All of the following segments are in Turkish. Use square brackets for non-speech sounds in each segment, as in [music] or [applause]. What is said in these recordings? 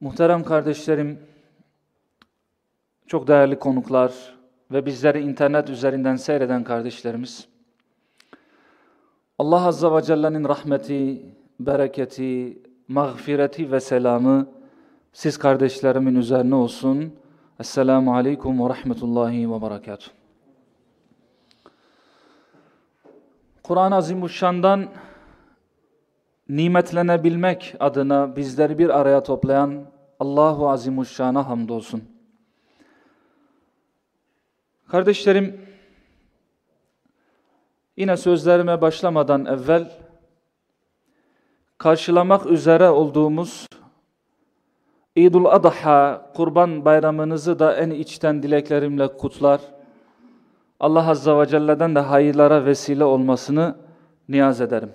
Muhterem kardeşlerim, çok değerli konuklar ve bizleri internet üzerinden seyreden kardeşlerimiz, Allah Azza ve Celle'nin rahmeti, bereketi, mağfireti ve selamı siz kardeşlerimin üzerine olsun. Esselamu Aleyküm ve Rahmetullahi ve Berekatuhu. Kur'an-ı Azimuşşan'dan nimetlenebilmek adına bizleri bir araya toplayan Allahu Azimuşşan'a hamdolsun. Kardeşlerim, yine sözlerime başlamadan evvel karşılamak üzere olduğumuz İdul Adha Kurban Bayramınızı da en içten dileklerimle kutlar. Allah Azza ve Celle'den de hayırlara vesile olmasını niyaz ederim.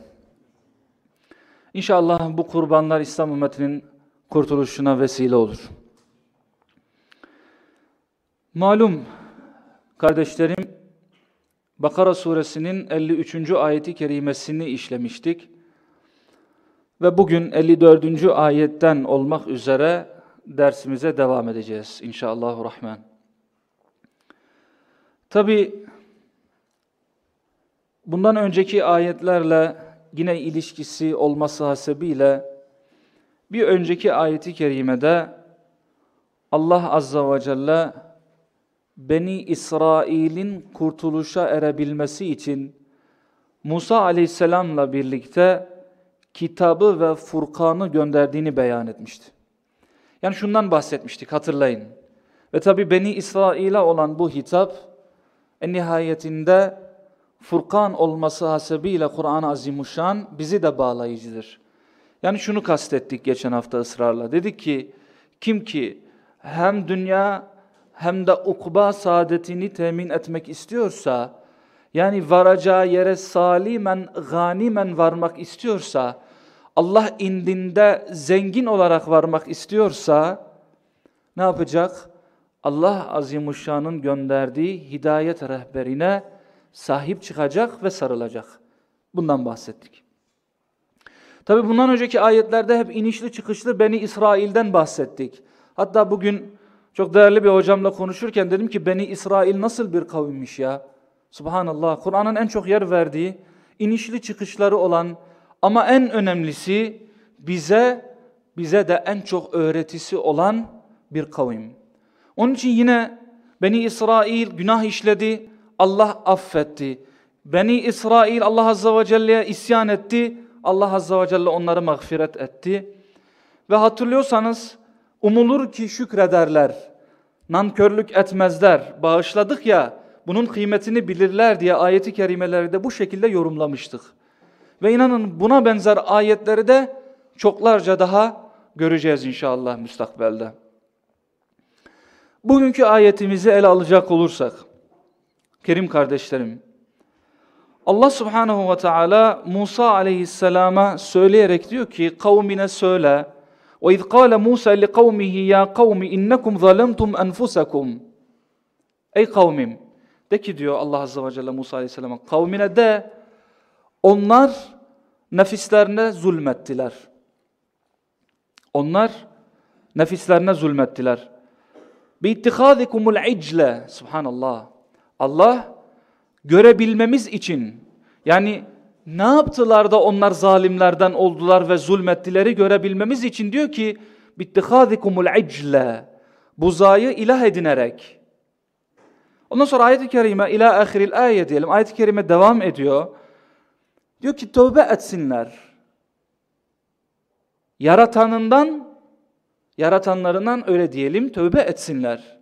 İnşallah bu kurbanlar İslam ümmetinin kurtuluşuna vesile olur. Malum kardeşlerim, Bakara suresinin 53. ayeti kerimesini işlemiştik. Ve bugün 54. ayetten olmak üzere dersimize devam edeceğiz inşallahurrahman. Tabi bundan önceki ayetlerle yine ilişkisi olması hasebiyle bir önceki ayeti kerimede Allah Azza ve Celle Beni İsrail'in kurtuluşa erebilmesi için Musa Aleyhisselam'la birlikte kitabı ve Furkan'ı gönderdiğini beyan etmişti. Yani şundan bahsetmiştik hatırlayın. Ve tabi Beni İsrail'e olan bu hitap en nihayetinde Furkan olması hasebiyle Kur'an-ı Azimuşşan bizi de bağlayıcıdır. Yani şunu kastettik geçen hafta ısrarla. Dedik ki kim ki hem dünya hem de ukba saadetini temin etmek istiyorsa, yani varacağı yere salimen, ganimen varmak istiyorsa, Allah indinde zengin olarak varmak istiyorsa, ne yapacak? Allah Azimuşşan'ın gönderdiği hidayet rehberine sahip çıkacak ve sarılacak. Bundan bahsettik. Tabi bundan önceki ayetlerde hep inişli çıkışlı Beni İsrail'den bahsettik. Hatta bugün çok değerli bir hocamla konuşurken dedim ki Beni İsrail nasıl bir kavimmiş ya? Subhanallah. Kur'an'ın en çok yer verdiği, inişli çıkışları olan ama en önemlisi bize bize de en çok öğretisi olan bir kavim. Onun için yine Beni İsrail günah işledi, Allah affetti. Beni İsrail Allah Azze ve Celle'ye isyan etti, Allah Azze ve Celle onları mağfiret etti. Ve hatırlıyorsanız umulur ki şükrederler, nankörlük etmezler, bağışladık ya bunun kıymetini bilirler diye ayeti kerimeleri de bu şekilde yorumlamıştık. Ve inanın buna benzer ayetleri de çoklarca daha göreceğiz inşallah müstakbelde. Bugünkü ayetimizi ele alacak olursak, Kerim kardeşlerim, Allah subhanahu ve teala Musa aleyhisselama söyleyerek diyor ki kavmine söyle وَاِذْ قَالَ مُوسَى لِقَوْمِهِ يَا قَوْمِ اِنَّكُمْ ظَلَمْتُمْ أَنْفُسَكُمْ Ey kavmim, de ki diyor Allah azze ve celle Musa aleyhisselama kavmine de onlar nefislerine zulmettiler. Onlar nefislerine zulmettiler. بِاِتِّخَاذِكُمُ الْعِجْلَ Subhanallah. Allah görebilmemiz için yani ne yaptılar da onlar zalimlerden oldular ve zulmettileri görebilmemiz için diyor ki bittihazikumul icle buzayı ilah edinerek. Ondan sonra ayet-i kerime ila ahiril ayet diyelim. Ayet-i kerime devam ediyor. Diyor ki tövbe etsinler. Yaratanından yaratanlarından öyle diyelim tövbe etsinler.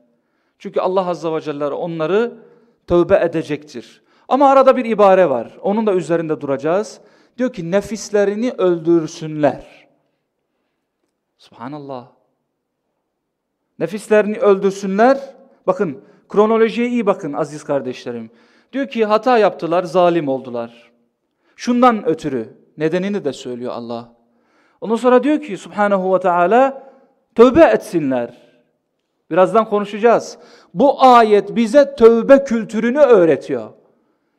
Çünkü Allah azze ve celle onları tövbe edecektir. Ama arada bir ibare var. Onun da üzerinde duracağız. Diyor ki nefislerini öldürsünler. Subhanallah. Nefislerini öldürsünler. Bakın kronolojiye iyi bakın aziz kardeşlerim. Diyor ki hata yaptılar, zalim oldular. Şundan ötürü nedenini de söylüyor Allah. Ondan sonra diyor ki Subhanahu ve Teala tövbe etsinler. Birazdan konuşacağız. Bu ayet bize tövbe kültürünü öğretiyor.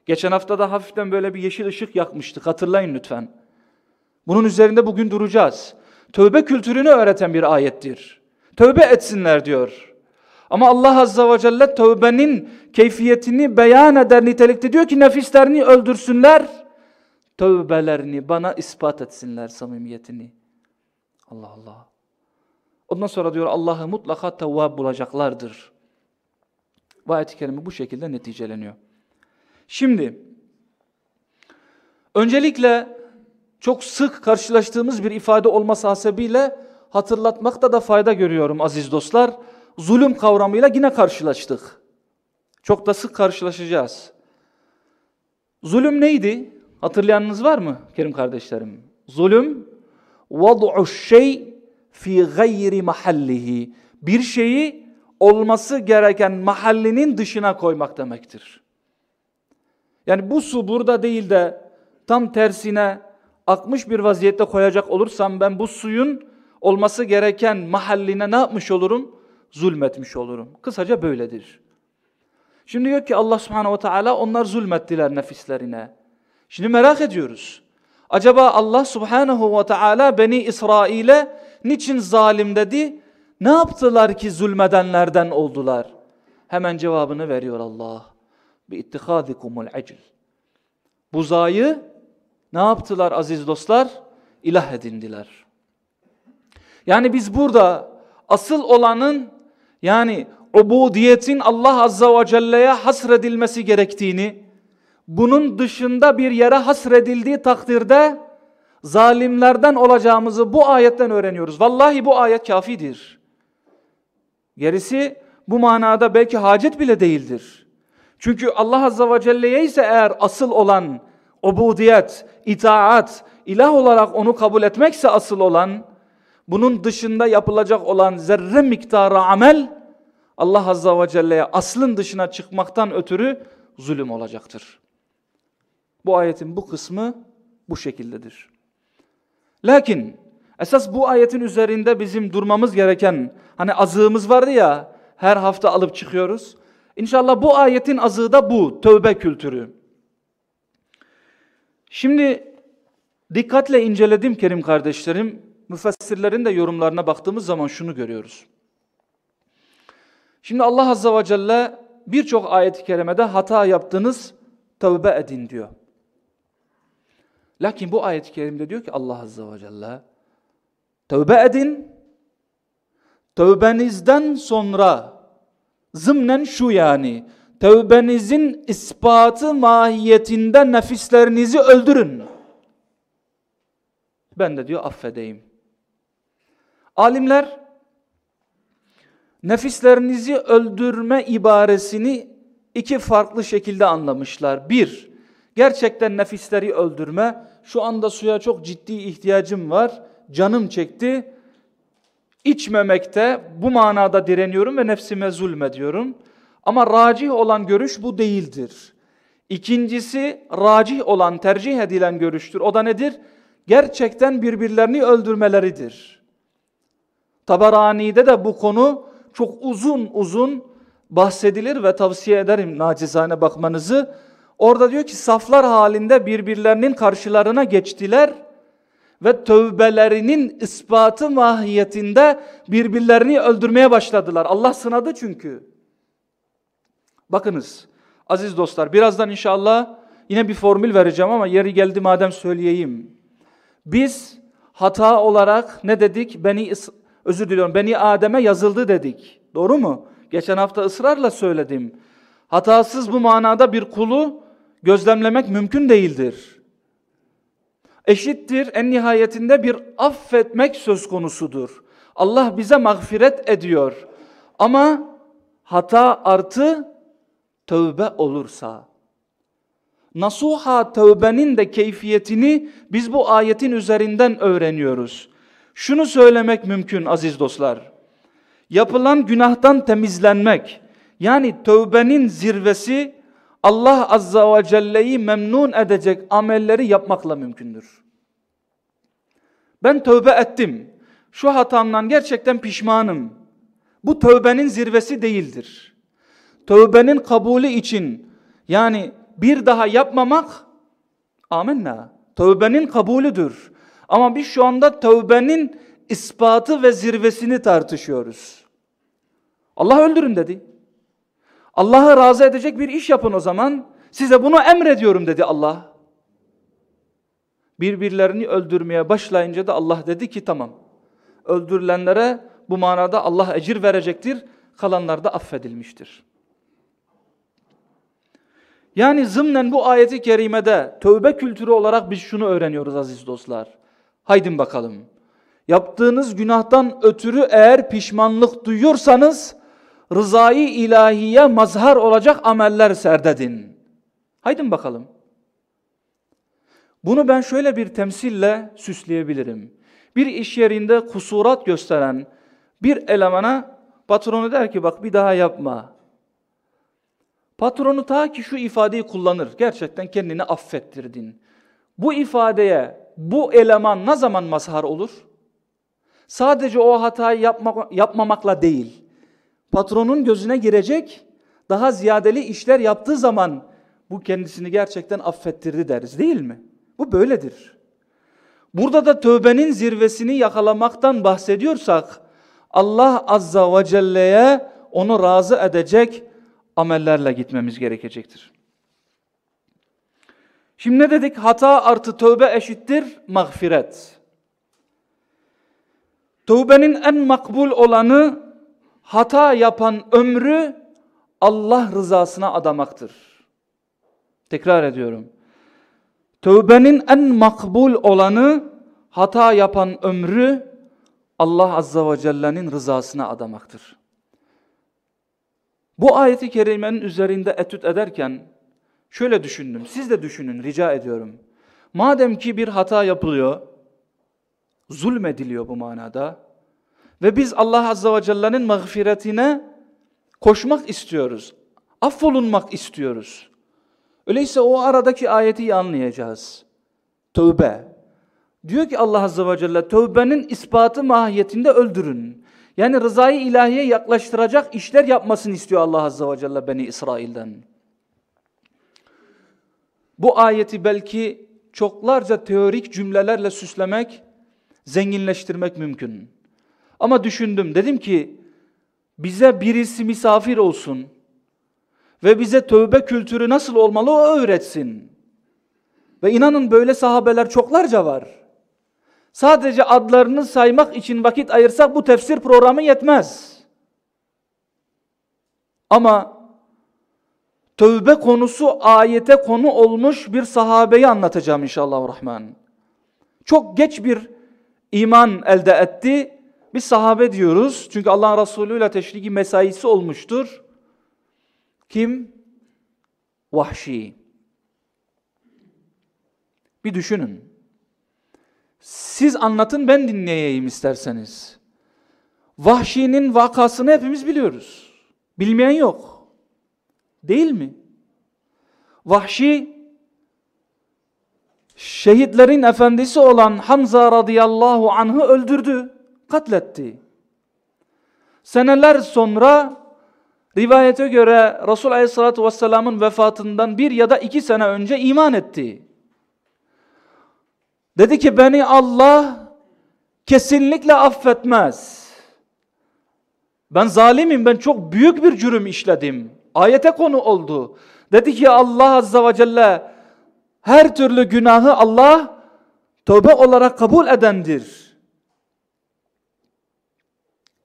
Geçen hafta da hafiften böyle bir yeşil ışık yakmıştık. Hatırlayın lütfen. Bunun üzerinde bugün duracağız. Tövbe kültürünü öğreten bir ayettir. Tövbe etsinler diyor. Ama Allah Azza ve Celle tövbenin keyfiyetini beyan eder nitelikte diyor ki nefislerini öldürsünler. Tövbelerini bana ispat etsinler samimiyetini. Allah Allah. Ondan sonra diyor Allah'ı mutlaka tevvab bulacaklardır. Bu ayet-i kerime bu şekilde neticeleniyor. Şimdi öncelikle çok sık karşılaştığımız bir ifade olması hasebiyle hatırlatmakta da fayda görüyorum aziz dostlar. Zulüm kavramıyla yine karşılaştık. Çok da sık karşılaşacağız. Zulüm neydi? Hatırlayanınız var mı Kerim kardeşlerim? Zulüm vad'u şey fi gayri mahallihi. Bir şeyi olması gereken mahallinin dışına koymak demektir. Yani bu su burada değil de tam tersine akmış bir vaziyette koyacak olursam ben bu suyun olması gereken mahalline ne yapmış olurum? Zulmetmiş olurum. Kısaca böyledir. Şimdi diyor ki Allah subhanehu ve teala onlar zulmettiler nefislerine. Şimdi merak ediyoruz. Acaba Allah subhanehu ve teala Beni İsrail'e niçin zalim dedi? Ne yaptılar ki zulmedenlerden oldular? Hemen cevabını veriyor Allah. Bi ittihadikumul acil. Buzayı ne yaptılar aziz dostlar? İlah edindiler. Yani biz burada asıl olanın yani ubudiyetin Allah Azza ve Celle'ye hasredilmesi gerektiğini, bunun dışında bir yere hasredildiği takdirde zalimlerden olacağımızı bu ayetten öğreniyoruz. Vallahi bu ayet kafidir. Gerisi bu manada belki hacet bile değildir. Çünkü Allah Azza ve Celle'ye ise eğer asıl olan ubudiyet, itaat, ilah olarak onu kabul etmekse asıl olan, bunun dışında yapılacak olan zerre miktarı amel, Allah Azza ve Celle'ye aslın dışına çıkmaktan ötürü zulüm olacaktır. Bu ayetin bu kısmı bu şekildedir. Lakin esas bu ayetin üzerinde bizim durmamız gereken hani azığımız vardı ya her hafta alıp çıkıyoruz. İnşallah bu ayetin azığı da bu tövbe kültürü. Şimdi dikkatle inceledim Kerim kardeşlerim. Müfessirlerin de yorumlarına baktığımız zaman şunu görüyoruz. Şimdi Allah Azza ve Celle birçok ayet-i kerimede hata yaptınız, tövbe edin diyor. Lakin bu ayet-i kerimde diyor ki Allah Azza ve Celle tövbe edin, tövbenizden sonra zımnen şu yani tövbenizin ispatı mahiyetinde nefislerinizi öldürün. Ben de diyor affedeyim. Alimler nefislerinizi öldürme ibaresini iki farklı şekilde anlamışlar. Bir, gerçekten nefisleri öldürme. Şu anda suya çok ciddi ihtiyacım var. Canım çekti. İçmemekte bu manada direniyorum ve nefsime zulmediyorum. Ama racih olan görüş bu değildir. İkincisi racih olan, tercih edilen görüştür. O da nedir? Gerçekten birbirlerini öldürmeleridir. Tabarani'de de bu konu çok uzun uzun bahsedilir ve tavsiye ederim nacizane bakmanızı. Orada diyor ki saflar halinde birbirlerinin karşılarına geçtiler ve tövbelerinin ispatı mahiyetinde birbirlerini öldürmeye başladılar. Allah sınadı çünkü. Bakınız aziz dostlar birazdan inşallah yine bir formül vereceğim ama yeri geldi madem söyleyeyim. Biz hata olarak ne dedik? Beni özür diliyorum. Beni Adem'e yazıldı dedik. Doğru mu? Geçen hafta ısrarla söyledim. Hatasız bu manada bir kulu gözlemlemek mümkün değildir. Eşittir en nihayetinde bir affetmek söz konusudur. Allah bize mağfiret ediyor. Ama hata artı tövbe olursa, nasuha tövbenin de keyfiyetini biz bu ayetin üzerinden öğreniyoruz. Şunu söylemek mümkün aziz dostlar. Yapılan günahtan temizlenmek, yani tövbenin zirvesi Allah Azza ve Celle'yi memnun edecek amelleri yapmakla mümkündür. Ben tövbe ettim. Şu hatamdan gerçekten pişmanım. Bu tövbenin zirvesi değildir. Tövbenin kabulü için yani bir daha yapmamak amenna. Tövbenin kabulüdür. Ama biz şu anda tövbenin ispatı ve zirvesini tartışıyoruz. Allah öldürün dedi. Allah'ı razı edecek bir iş yapın o zaman. Size bunu emrediyorum dedi Allah. Birbirlerini öldürmeye başlayınca da Allah dedi ki tamam. Öldürülenlere bu manada Allah ecir verecektir. Kalanlar da affedilmiştir. Yani zımnen bu ayeti kerimede tövbe kültürü olarak biz şunu öğreniyoruz aziz dostlar. Haydin bakalım. Yaptığınız günahtan ötürü eğer pişmanlık duyuyorsanız rızayı ilahiye mazhar olacak ameller serdedin. Haydin bakalım. Bunu ben şöyle bir temsille süsleyebilirim. Bir iş yerinde kusurat gösteren bir elemana patronu der ki bak bir daha yapma. Patronu ta ki şu ifadeyi kullanır. Gerçekten kendini affettirdin. Bu ifadeye bu eleman ne zaman mazhar olur? Sadece o hatayı yapmak, yapmamakla değil patronun gözüne girecek, daha ziyadeli işler yaptığı zaman bu kendisini gerçekten affettirdi deriz değil mi? Bu böyledir. Burada da tövbenin zirvesini yakalamaktan bahsediyorsak Allah Azza ve Celle'ye onu razı edecek amellerle gitmemiz gerekecektir. Şimdi ne dedik? Hata artı tövbe eşittir mağfiret. Tövbenin en makbul olanı hata yapan ömrü Allah rızasına adamaktır. Tekrar ediyorum. Tövbenin en makbul olanı hata yapan ömrü Allah Azza ve Celle'nin rızasına adamaktır. Bu ayeti kerimenin üzerinde etüt ederken şöyle düşündüm. Siz de düşünün rica ediyorum. Madem ki bir hata yapılıyor, zulmediliyor bu manada. Ve biz Allah Azze ve Celle'nin mağfiretine koşmak istiyoruz. Affolunmak istiyoruz. Öyleyse o aradaki ayeti anlayacağız. Tövbe. Diyor ki Allah Azze ve Celle tövbenin ispatı mahiyetinde öldürün. Yani rızayı ilahiye yaklaştıracak işler yapmasını istiyor Allah Azze ve Celle Beni İsrail'den. Bu ayeti belki çoklarca teorik cümlelerle süslemek, zenginleştirmek mümkün. Ama düşündüm dedim ki bize birisi misafir olsun ve bize tövbe kültürü nasıl olmalı o öğretsin. Ve inanın böyle sahabeler çoklarca var. Sadece adlarını saymak için vakit ayırsak bu tefsir programı yetmez. Ama tövbe konusu ayete konu olmuş bir sahabeyi anlatacağım inşallah rahman. Çok geç bir iman elde etti biz sahabe diyoruz çünkü Allah'ın Resulü ile teşriki mesaisi olmuştur. Kim? Vahşi. Bir düşünün. Siz anlatın ben dinleyeyim isterseniz. Vahşinin vakasını hepimiz biliyoruz. Bilmeyen yok. Değil mi? Vahşi şehitlerin efendisi olan Hamza radıyallahu anh'ı öldürdü katletti. Seneler sonra rivayete göre Resul Aleyhisselatü Vesselam'ın vefatından bir ya da iki sene önce iman etti. Dedi ki beni Allah kesinlikle affetmez. Ben zalimim, ben çok büyük bir cürüm işledim. Ayete konu oldu. Dedi ki Allah Azza ve Celle her türlü günahı Allah tövbe olarak kabul edendir.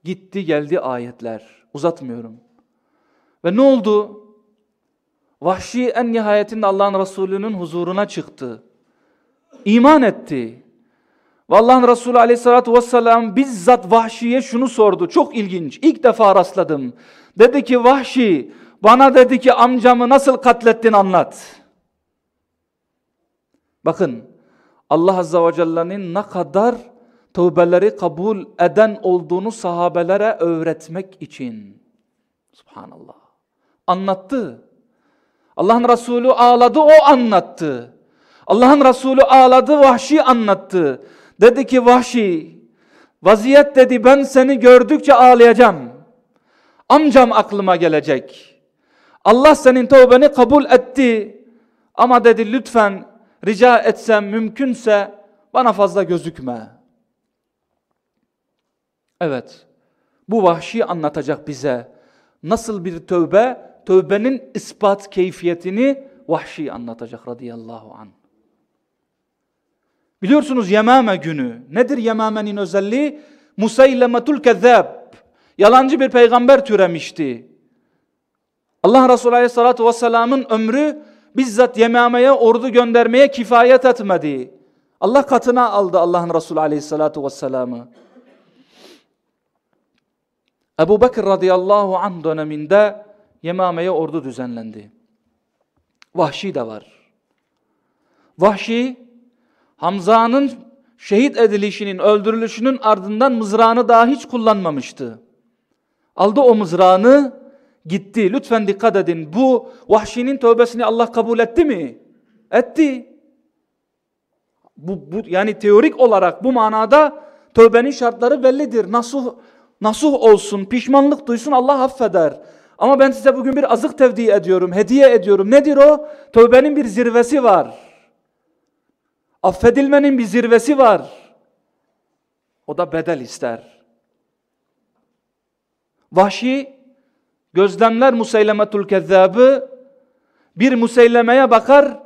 Gitti geldi ayetler. Uzatmıyorum. Ve ne oldu? Vahşi en nihayetinde Allah'ın Resulü'nün huzuruna çıktı. İman etti. Ve Allah'ın Resulü aleyhissalatü vesselam bizzat Vahşi'ye şunu sordu. Çok ilginç. İlk defa rastladım. Dedi ki Vahşi bana dedi ki amcamı nasıl katlettin anlat. Bakın Allah Azze ve Celle'nin ne kadar tövbeleri kabul eden olduğunu sahabelere öğretmek için. Subhanallah. Anlattı. Allah'ın Resulü ağladı, o anlattı. Allah'ın Resulü ağladı, Vahşi anlattı. Dedi ki Vahşi, vaziyet dedi ben seni gördükçe ağlayacağım. Amcam aklıma gelecek. Allah senin tövbeni kabul etti. Ama dedi lütfen rica etsem mümkünse bana fazla gözükme. Evet. Bu vahşi anlatacak bize. Nasıl bir tövbe? Tövbenin ispat keyfiyetini vahşi anlatacak radıyallahu anh. Biliyorsunuz Yemame günü. Nedir Yemame'nin özelliği? Musaylemetul kezzab. Yalancı bir peygamber türemişti. Allah Resulü Aleyhisselatü Vesselam'ın ömrü bizzat Yemame'ye ordu göndermeye kifayet etmedi. Allah katına aldı Allah'ın Resulü Aleyhisselatü Vesselam'ı. Ebu Bekir radıyallahu anh döneminde Yemame'ye ordu düzenlendi. Vahşi de var. Vahşi Hamza'nın şehit edilişinin, öldürülüşünün ardından mızrağını daha hiç kullanmamıştı. Aldı o mızrağını, gitti. Lütfen dikkat edin. Bu vahşinin tövbesini Allah kabul etti mi? Etti. Bu, bu, yani teorik olarak bu manada tövbenin şartları bellidir. Nasuh, nasuh olsun, pişmanlık duysun Allah affeder. Ama ben size bugün bir azık tevdi ediyorum, hediye ediyorum. Nedir o? Tövbenin bir zirvesi var. Affedilmenin bir zirvesi var. O da bedel ister. Vahşi gözlemler Museylemetul Kezzab'ı bir Museylemeye bakar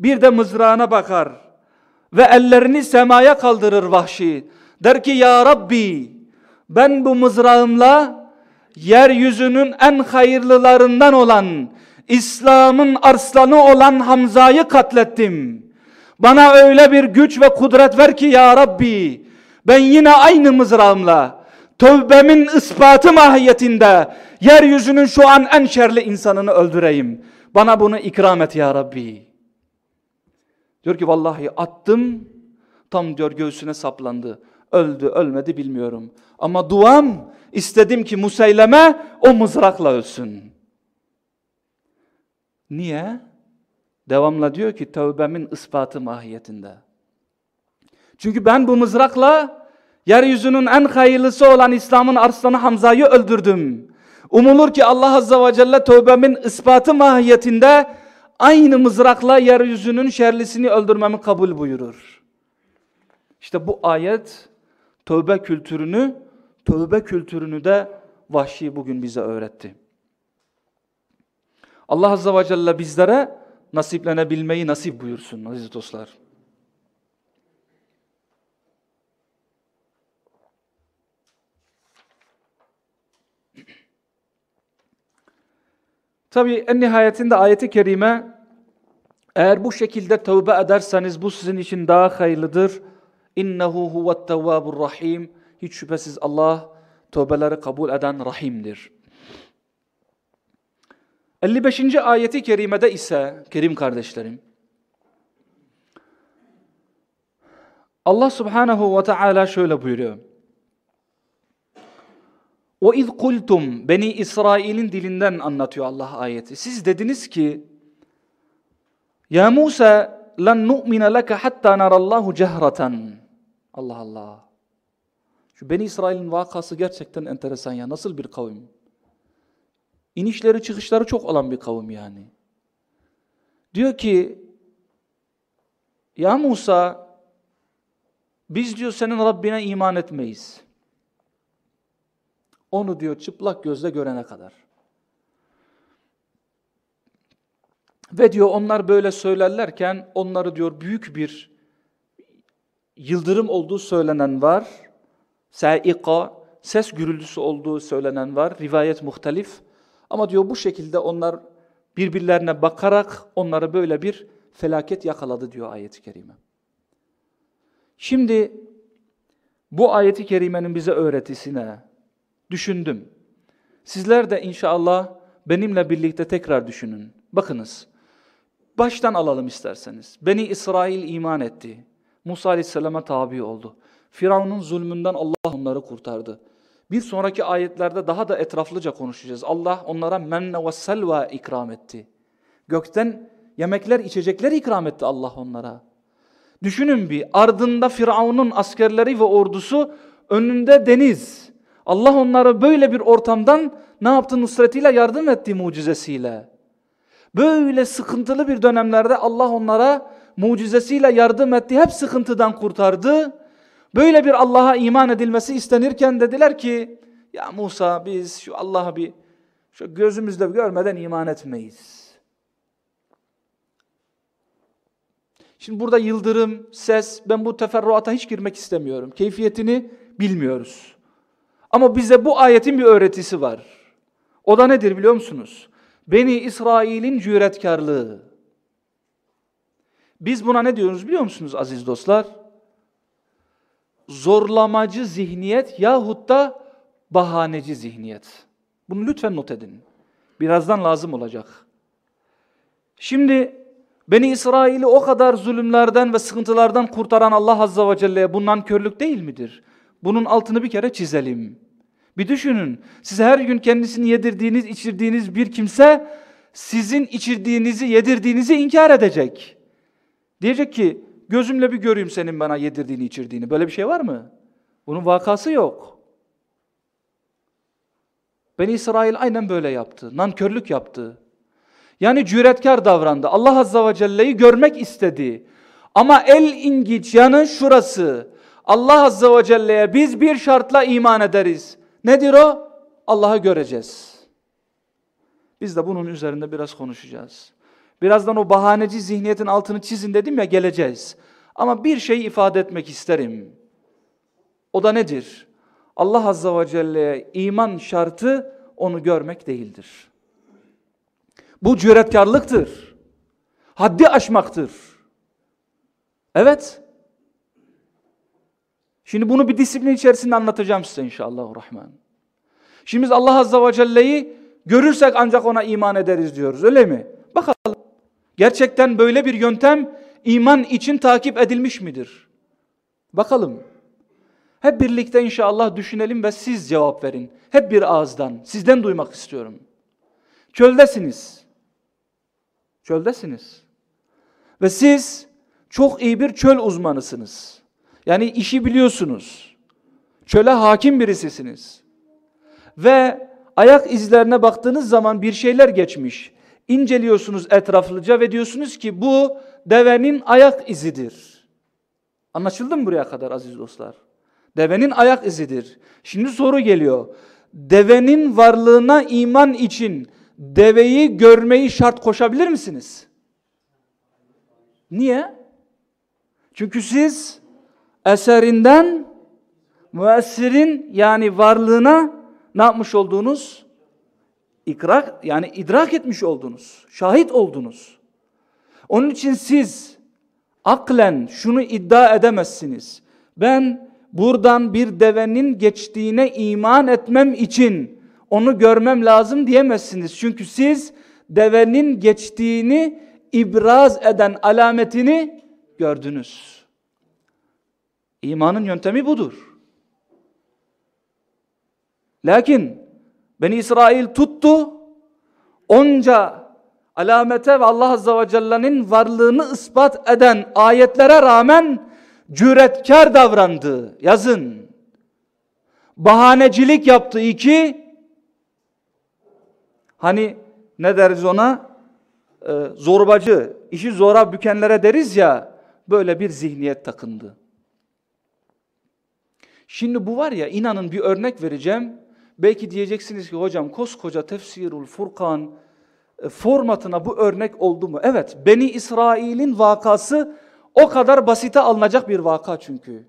bir de mızrağına bakar ve ellerini semaya kaldırır vahşi. Der ki ya Rabbi ben bu mızrağımla yeryüzünün en hayırlılarından olan İslam'ın arslanı olan Hamza'yı katlettim. Bana öyle bir güç ve kudret ver ki ya Rabbi ben yine aynı mızrağımla tövbemin ispatı mahiyetinde yeryüzünün şu an en şerli insanını öldüreyim. Bana bunu ikram et ya Rabbi. Diyor ki vallahi attım tam diyor göğsüne saplandı. Öldü ölmedi bilmiyorum. Ama duam istedim ki Museyleme o mızrakla ölsün. Niye? Devamla diyor ki tövbemin ispatı mahiyetinde. Çünkü ben bu mızrakla yeryüzünün en hayırlısı olan İslam'ın arslanı Hamza'yı öldürdüm. Umulur ki Allah Azze ve Celle tövbemin ispatı mahiyetinde aynı mızrakla yeryüzünün şerlisini öldürmemi kabul buyurur. İşte bu ayet tövbe kültürünü, tövbe kültürünü de vahşi bugün bize öğretti. Allah Azze ve Celle bizlere nasiplenebilmeyi nasip buyursun aziz dostlar. Tabi en nihayetinde ayeti kerime eğer bu şekilde tövbe ederseniz bu sizin için daha hayırlıdır. İnnehu huvet tevvabur rahim. Hiç şüphesiz Allah tövbeleri kabul eden rahimdir. 55. ayeti kerimede ise kerim kardeşlerim Allah subhanahu ve teala şöyle buyuruyor. O iz kultum Beni İsrail'in dilinden anlatıyor Allah ayeti. Siz dediniz ki Ya Musa lan nu'mine leke hatta narallahu cehreten. Allah Allah. Şu Beni İsrail'in vakası gerçekten enteresan ya. Nasıl bir kavim? İnişleri çıkışları çok olan bir kavim yani. Diyor ki ya Musa biz diyor senin Rabbine iman etmeyiz. Onu diyor çıplak gözle görene kadar. Ve diyor onlar böyle söylerlerken onları diyor büyük bir yıldırım olduğu söylenen var. Saika, ses gürültüsü olduğu söylenen var. Rivayet muhtelif. Ama diyor bu şekilde onlar birbirlerine bakarak onları böyle bir felaket yakaladı diyor ayet-i kerime. Şimdi bu ayeti kerimenin bize öğretisine düşündüm. Sizler de inşallah benimle birlikte tekrar düşünün. Bakınız, baştan alalım isterseniz. Beni İsrail iman etti. Musa Aleyhisselam'a tabi oldu. Firavun'un zulmünden Allah onları kurtardı. Bir sonraki ayetlerde daha da etraflıca konuşacağız. Allah onlara menne ve selva ikram etti. Gökten yemekler, içecekler ikram etti Allah onlara. Düşünün bir ardında Firavun'un askerleri ve ordusu önünde deniz. Allah onları böyle bir ortamdan ne yaptı? Nusretiyle yardım etti mucizesiyle. Böyle sıkıntılı bir dönemlerde Allah onlara mucizesiyle yardım etti. Hep sıkıntıdan kurtardı. Böyle bir Allah'a iman edilmesi istenirken dediler ki ya Musa biz şu Allah'a bir şu gözümüzle görmeden iman etmeyiz. Şimdi burada yıldırım, ses, ben bu teferruata hiç girmek istemiyorum. Keyfiyetini bilmiyoruz. Ama bize bu ayetin bir öğretisi var. O da nedir biliyor musunuz? Beni İsrail'in cüretkarlığı. Biz buna ne diyoruz biliyor musunuz aziz dostlar? Zorlamacı zihniyet yahut da bahaneci zihniyet. Bunu lütfen not edin. Birazdan lazım olacak. Şimdi Beni İsrail'i o kadar zulümlerden ve sıkıntılardan kurtaran Allah Azza ve Celle'ye bundan körlük değil midir? Bunun altını bir kere çizelim. Bir düşünün. Siz her gün kendisini yedirdiğiniz, içirdiğiniz bir kimse sizin içirdiğinizi, yedirdiğinizi inkar edecek. Diyecek ki gözümle bir göreyim senin bana yedirdiğini, içirdiğini. Böyle bir şey var mı? Bunun vakası yok. Beni İsrail aynen böyle yaptı. Nankörlük yaptı. Yani cüretkar davrandı. Allah Azza ve Celle'yi görmek istedi. Ama el ingiç yanı şurası. Allah Azza ve Celle'ye biz bir şartla iman ederiz. Nedir o? Allah'ı göreceğiz. Biz de bunun üzerinde biraz konuşacağız. Birazdan o bahaneci zihniyetin altını çizin dedim ya geleceğiz. Ama bir şey ifade etmek isterim. O da nedir? Allah Azza ve Celle'ye iman şartı onu görmek değildir. Bu cüretkarlıktır. Haddi aşmaktır. Evet. Şimdi bunu bir disiplin içerisinde anlatacağım size inşallah rahman. Şimdi biz Allah Azza ve Celle'yi görürsek ancak ona iman ederiz diyoruz öyle mi? Gerçekten böyle bir yöntem iman için takip edilmiş midir? Bakalım. Hep birlikte inşallah düşünelim ve siz cevap verin. Hep bir ağızdan. Sizden duymak istiyorum. Çöldesiniz. Çöldesiniz. Ve siz çok iyi bir çöl uzmanısınız. Yani işi biliyorsunuz. Çöle hakim birisisiniz. Ve ayak izlerine baktığınız zaman bir şeyler geçmiş. İnceliyorsunuz etraflıca ve diyorsunuz ki bu devenin ayak izidir. Anlaşıldı mı buraya kadar aziz dostlar? Devenin ayak izidir. Şimdi soru geliyor. Devenin varlığına iman için deveyi görmeyi şart koşabilir misiniz? Niye? Çünkü siz eserinden müessirin yani varlığına ne yapmış oldunuz? İkrar yani idrak etmiş oldunuz. Şahit oldunuz. Onun için siz aklen şunu iddia edemezsiniz. Ben buradan bir devenin geçtiğine iman etmem için onu görmem lazım diyemezsiniz. Çünkü siz devenin geçtiğini ibraz eden alametini gördünüz. İmanın yöntemi budur. Lakin Beni İsrail tuttu, onca alamete ve Allah Azze ve Celle'nin varlığını ispat eden ayetlere rağmen cüretkar davrandı. Yazın. Bahanecilik yaptı iki. Hani ne deriz ona? Ee, zorbacı, işi zora bükenlere deriz ya, böyle bir zihniyet takındı. Şimdi bu var ya inanın bir örnek vereceğim. Belki diyeceksiniz ki hocam koskoca tefsirul Furkan e, formatına bu örnek oldu mu? Evet Beni İsrail'in vakası o kadar basite alınacak bir vaka çünkü.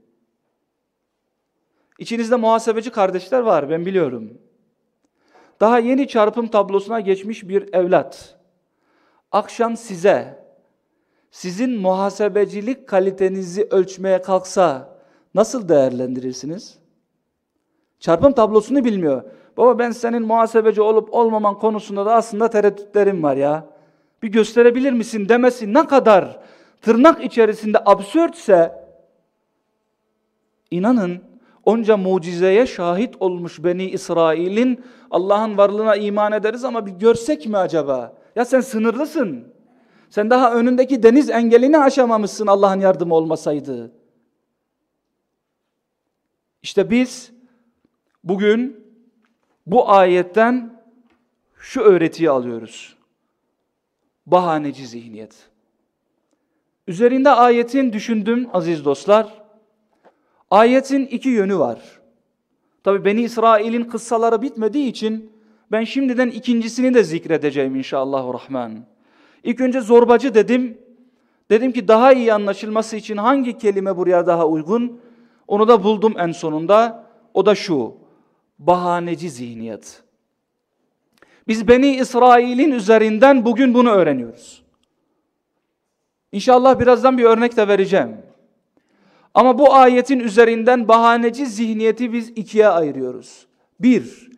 İçinizde muhasebeci kardeşler var ben biliyorum. Daha yeni çarpım tablosuna geçmiş bir evlat. Akşam size sizin muhasebecilik kalitenizi ölçmeye kalksa nasıl değerlendirirsiniz? Çarpım tablosunu bilmiyor. Baba ben senin muhasebeci olup olmaman konusunda da aslında tereddütlerim var ya. Bir gösterebilir misin demesi ne kadar tırnak içerisinde absürtse İnanın onca mucizeye şahit olmuş Beni İsrail'in Allah'ın varlığına iman ederiz ama bir görsek mi acaba? Ya sen sınırlısın. Sen daha önündeki deniz engelini aşamamışsın Allah'ın yardımı olmasaydı. İşte biz bugün bu ayetten şu öğretiyi alıyoruz. Bahaneci zihniyet. Üzerinde ayetin düşündüm aziz dostlar. Ayetin iki yönü var. Tabi Beni İsrail'in kıssaları bitmediği için ben şimdiden ikincisini de zikredeceğim inşallah rahman. İlk önce zorbacı dedim. Dedim ki daha iyi anlaşılması için hangi kelime buraya daha uygun? Onu da buldum en sonunda. O da şu. Bahaneci zihniyet. Biz Beni İsrail'in üzerinden bugün bunu öğreniyoruz. İnşallah birazdan bir örnek de vereceğim. Ama bu ayetin üzerinden bahaneci zihniyeti biz ikiye ayırıyoruz. Bir,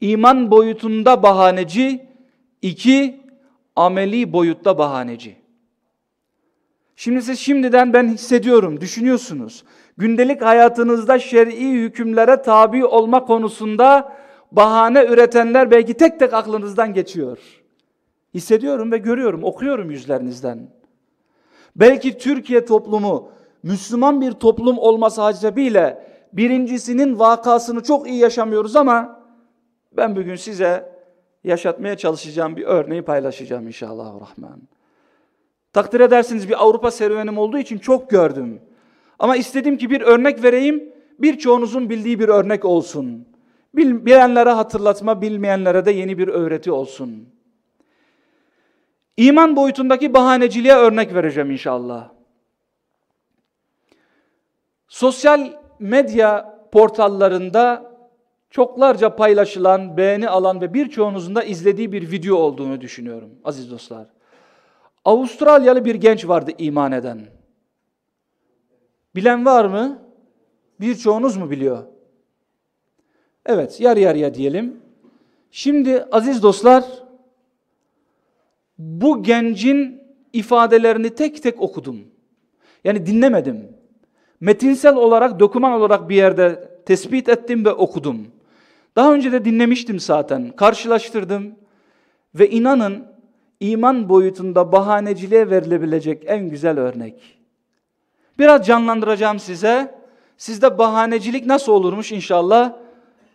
iman boyutunda bahaneci. iki ameli boyutta bahaneci. Şimdi siz şimdiden ben hissediyorum, düşünüyorsunuz. Gündelik hayatınızda şer'i hükümlere tabi olma konusunda bahane üretenler belki tek tek aklınızdan geçiyor. Hissediyorum ve görüyorum, okuyorum yüzlerinizden. Belki Türkiye toplumu Müslüman bir toplum olması hasebiyle birincisinin vakasını çok iyi yaşamıyoruz ama ben bugün size yaşatmaya çalışacağım bir örneği paylaşacağım inşallah rahman. Takdir edersiniz bir Avrupa serüvenim olduğu için çok gördüm. Ama istedim ki bir örnek vereyim, birçoğunuzun bildiği bir örnek olsun. Bilenlere hatırlatma, bilmeyenlere de yeni bir öğreti olsun. İman boyutundaki bahaneciliğe örnek vereceğim inşallah. Sosyal medya portallarında çoklarca paylaşılan, beğeni alan ve birçoğunuzun da izlediği bir video olduğunu düşünüyorum aziz dostlar. Avustralyalı bir genç vardı iman eden. Bilen var mı? Birçoğunuz mu biliyor? Evet, yarı yarıya diyelim. Şimdi aziz dostlar, bu gencin ifadelerini tek tek okudum. Yani dinlemedim. Metinsel olarak, doküman olarak bir yerde tespit ettim ve okudum. Daha önce de dinlemiştim zaten, karşılaştırdım ve inanın iman boyutunda bahaneciliğe verilebilecek en güzel örnek. Biraz canlandıracağım size. Sizde bahanecilik nasıl olurmuş inşallah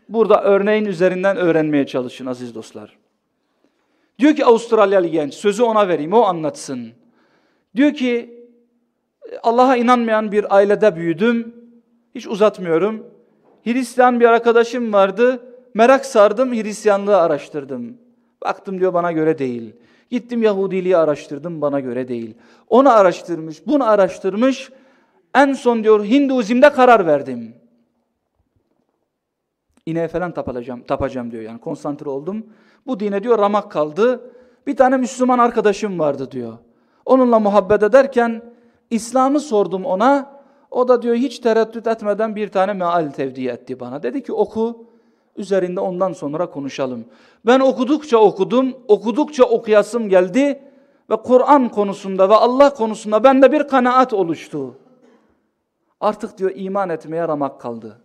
burada örneğin üzerinden öğrenmeye çalışın aziz dostlar. Diyor ki Avustralyalı genç, sözü ona vereyim, o anlatsın. Diyor ki, Allah'a inanmayan bir ailede büyüdüm, hiç uzatmıyorum. Hristiyan bir arkadaşım vardı, merak sardım, Hristiyanlığı araştırdım. Baktım diyor bana göre değil. Gittim Yahudiliği araştırdım, bana göre değil. Onu araştırmış, bunu araştırmış. En son diyor Hinduizm'de karar verdim. İneğe falan tapacağım, tapacağım diyor yani konsantre oldum. Bu dine diyor ramak kaldı. Bir tane Müslüman arkadaşım vardı diyor. Onunla muhabbet ederken İslam'ı sordum ona. O da diyor hiç tereddüt etmeden bir tane meal tevdi etti bana. Dedi ki oku üzerinde ondan sonra konuşalım. Ben okudukça okudum, okudukça okuyasım geldi ve Kur'an konusunda ve Allah konusunda bende bir kanaat oluştu. Artık diyor iman etmeye ramak kaldı.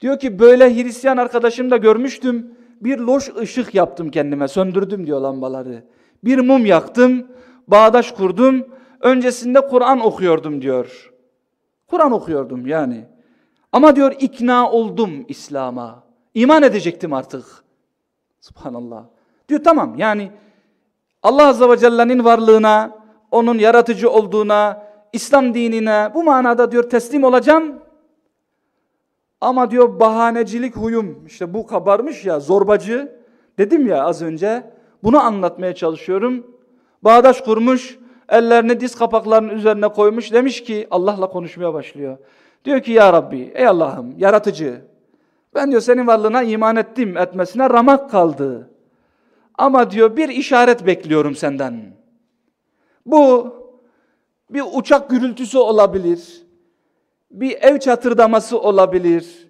Diyor ki böyle Hristiyan arkadaşım da görmüştüm. Bir loş ışık yaptım kendime, söndürdüm diyor lambaları. Bir mum yaktım, bağdaş kurdum. Öncesinde Kur'an okuyordum diyor. Kur'an okuyordum yani. Ama diyor ikna oldum İslam'a. İman edecektim artık. Subhanallah. Diyor tamam yani Allah Azze ve Celle'nin varlığına, onun yaratıcı olduğuna, İslam dinine bu manada diyor teslim olacağım. Ama diyor bahanecilik huyum işte bu kabarmış ya zorbacı dedim ya az önce bunu anlatmaya çalışıyorum. Bağdaş kurmuş ellerini diz kapaklarının üzerine koymuş demiş ki Allah'la konuşmaya başlıyor. Diyor ki ya Rabbi ey Allah'ım yaratıcı ben diyor senin varlığına iman ettim etmesine ramak kaldı. Ama diyor bir işaret bekliyorum senden. Bu bir uçak gürültüsü olabilir bir ev çatırdaması olabilir.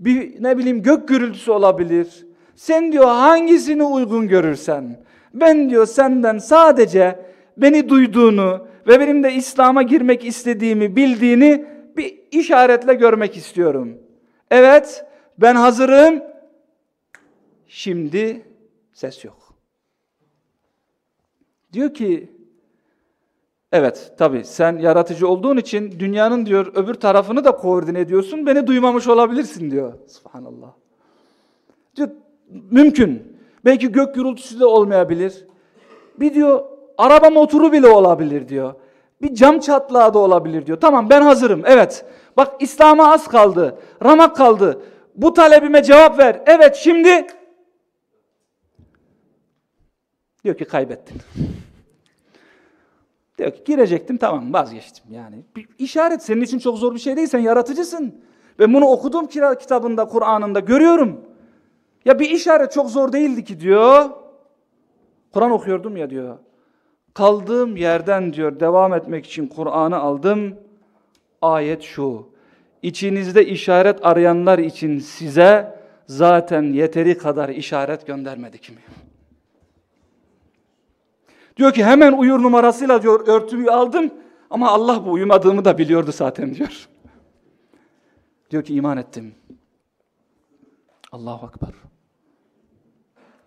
Bir ne bileyim gök gürültüsü olabilir. Sen diyor hangisini uygun görürsen. Ben diyor senden sadece beni duyduğunu ve benim de İslam'a girmek istediğimi bildiğini bir işaretle görmek istiyorum. Evet, ben hazırım. Şimdi ses yok. Diyor ki, evet tabi sen yaratıcı olduğun için dünyanın diyor öbür tarafını da koordine ediyorsun, beni duymamış olabilirsin diyor. Subhanallah. Diyor, mümkün. Belki gök gürültüsü de olmayabilir. Bir diyor araba motoru bile olabilir diyor. Bir cam çatlağı da olabilir diyor. Tamam ben hazırım. Evet. Bak İslam'a az kaldı. Ramak kaldı. Bu talebime cevap ver. Evet şimdi diyor ki kaybettin. Diyor ki girecektim tamam vazgeçtim yani. Bir işaret senin için çok zor bir şey değil. Sen yaratıcısın. Ben bunu okudum kitabında, Kur'an'ında görüyorum. Ya bir işaret çok zor değildi ki diyor. Kur'an okuyordum ya diyor. Kaldığım yerden diyor devam etmek için Kur'an'ı aldım. Ayet şu. İçinizde işaret arayanlar için size zaten yeteri kadar işaret göndermedik mi? Diyor ki hemen uyur numarasıyla diyor örtümü aldım ama Allah bu uyumadığımı da biliyordu zaten diyor. Diyor ki iman ettim. Allahu Akbar.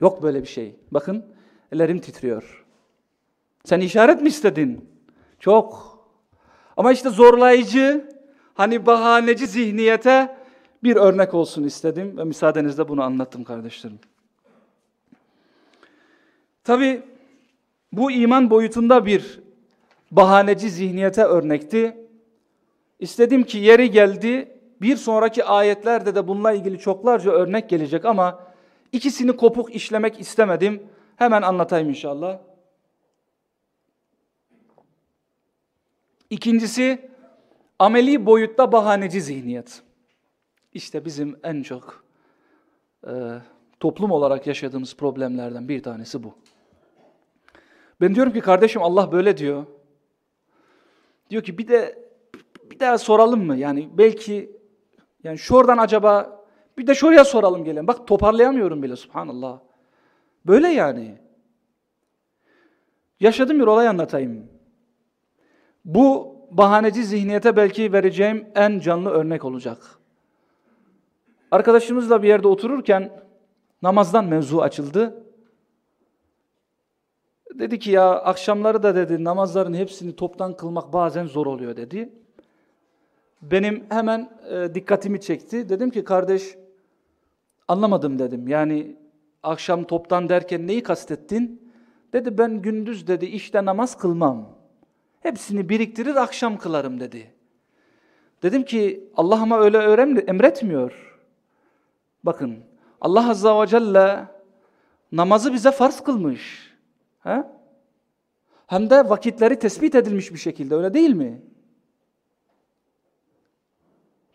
Yok böyle bir şey. Bakın ellerim titriyor. Sen işaret mi istedin? Çok. Ama işte zorlayıcı, hani bahaneci zihniyete bir örnek olsun istedim ve müsaadenizle bunu anlattım kardeşlerim. Tabi bu iman boyutunda bir bahaneci zihniyete örnekti. İstedim ki yeri geldi, bir sonraki ayetlerde de bununla ilgili çoklarca örnek gelecek ama ikisini kopuk işlemek istemedim. Hemen anlatayım inşallah. İkincisi ameli boyutta bahaneci zihniyet. İşte bizim en çok e, toplum olarak yaşadığımız problemlerden bir tanesi bu. Ben diyorum ki kardeşim Allah böyle diyor. Diyor ki bir de bir daha soralım mı? Yani belki yani şuradan acaba bir de şuraya soralım gelen. Bak toparlayamıyorum bile subhanallah. Böyle yani. Yaşadığım bir olay anlatayım. Bu bahaneci zihniyete belki vereceğim en canlı örnek olacak. Arkadaşımızla bir yerde otururken namazdan mevzu açıldı. Dedi ki ya akşamları da dedi namazların hepsini toptan kılmak bazen zor oluyor dedi. Benim hemen e, dikkatimi çekti. Dedim ki kardeş anlamadım dedim. Yani akşam toptan derken neyi kastettin? Dedi ben gündüz dedi işte namaz kılmam. Hepsini biriktirir akşam kılarım dedi. Dedim ki Allah öyle emretmiyor. Bakın Allah Azza ve Celle namazı bize farz kılmış. He? Hem de vakitleri tespit edilmiş bir şekilde öyle değil mi?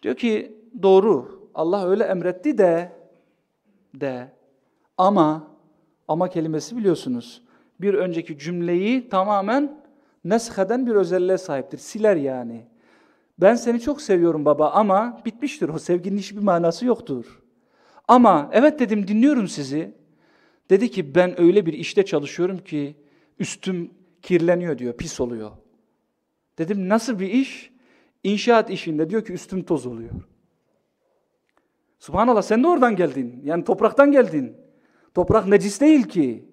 Diyor ki doğru Allah öyle emretti de de ama ama kelimesi biliyorsunuz bir önceki cümleyi tamamen nesheden bir özelliğe sahiptir. Siler yani. Ben seni çok seviyorum baba ama bitmiştir. O sevginin hiçbir manası yoktur. Ama evet dedim dinliyorum sizi. Dedi ki ben öyle bir işte çalışıyorum ki üstüm kirleniyor diyor, pis oluyor. Dedim nasıl bir iş? İnşaat işinde diyor ki üstüm toz oluyor. Subhanallah sen de oradan geldin. Yani topraktan geldin. Toprak necis değil ki.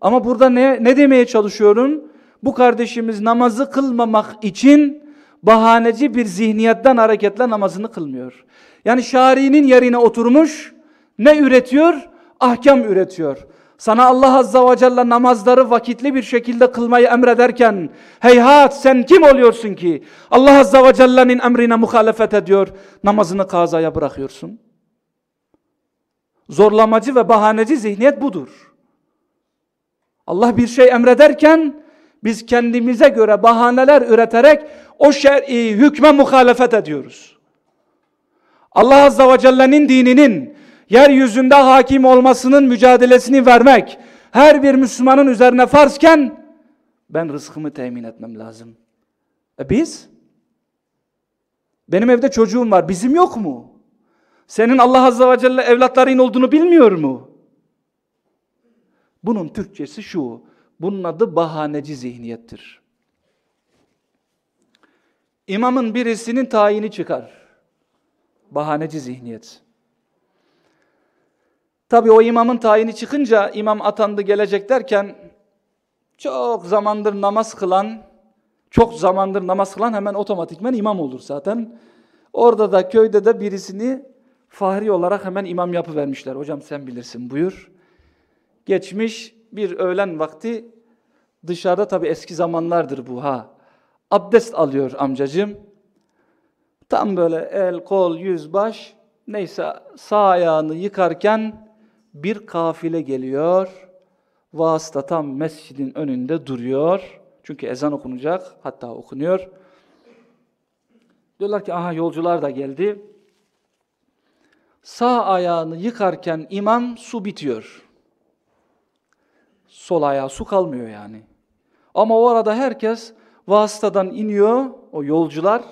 Ama burada ne, ne demeye çalışıyorum? Bu kardeşimiz namazı kılmamak için bahaneci bir zihniyetten hareketle namazını kılmıyor. Yani şari'nin yerine oturmuş ne üretiyor? Ahkam üretiyor. Sana Allah Azza ve Celle namazları vakitli bir şekilde kılmayı emrederken heyhat sen kim oluyorsun ki Allah Azza ve Celle'nin emrine muhalefet ediyor namazını kazaya bırakıyorsun. Zorlamacı ve bahaneci zihniyet budur. Allah bir şey emrederken biz kendimize göre bahaneler üreterek o şer'i hükme muhalefet ediyoruz. Allah Azza ve Celle'nin dininin yeryüzünde hakim olmasının mücadelesini vermek her bir Müslümanın üzerine farzken ben rızkımı temin etmem lazım. E biz? Benim evde çocuğum var. Bizim yok mu? Senin Allah Azze ve Celle evlatların olduğunu bilmiyor mu? Bunun Türkçesi şu. Bunun adı bahaneci zihniyettir. imamın birisinin tayini çıkar. Bahaneci zihniyet. Tabi o imamın tayini çıkınca imam atandı gelecek derken çok zamandır namaz kılan, çok zamandır namaz kılan hemen otomatikmen imam olur zaten. Orada da köyde de birisini fahri olarak hemen imam yapı vermişler. Hocam sen bilirsin buyur. Geçmiş bir öğlen vakti dışarıda tabi eski zamanlardır bu ha. Abdest alıyor amcacığım. Tam böyle el, kol, yüz, baş neyse sağ ayağını yıkarken bir kafile geliyor. Vasıta tam mescidin önünde duruyor. Çünkü ezan okunacak hatta okunuyor. Diyorlar ki aha yolcular da geldi. Sağ ayağını yıkarken imam su bitiyor. Sol ayağı su kalmıyor yani. Ama o arada herkes vasıtadan iniyor, o yolcular,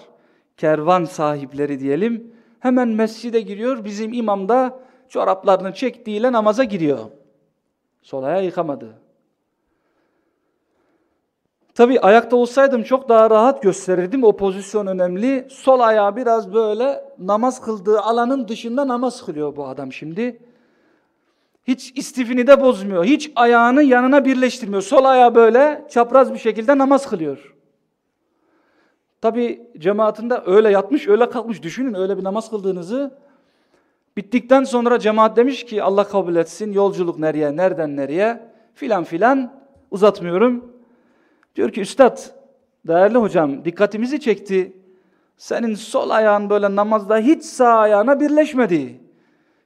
kervan sahipleri diyelim, hemen mescide giriyor. Bizim imam da çoraplarını çektiğiyle namaza giriyor. Sol ayağı yıkamadı. Tabi ayakta olsaydım çok daha rahat gösterirdim. O pozisyon önemli. Sol ayağı biraz böyle namaz kıldığı alanın dışında namaz kılıyor bu adam şimdi. Hiç istifini de bozmuyor. Hiç ayağını yanına birleştirmiyor. Sol ayağı böyle çapraz bir şekilde namaz kılıyor. Tabi cemaatinde öyle yatmış, öyle kalkmış. Düşünün öyle bir namaz kıldığınızı. Bittikten sonra cemaat demiş ki Allah kabul etsin. Yolculuk nereye, nereden nereye filan filan uzatmıyorum. Diyor ki üstad, değerli hocam dikkatimizi çekti. Senin sol ayağın böyle namazda hiç sağ ayağına birleşmedi.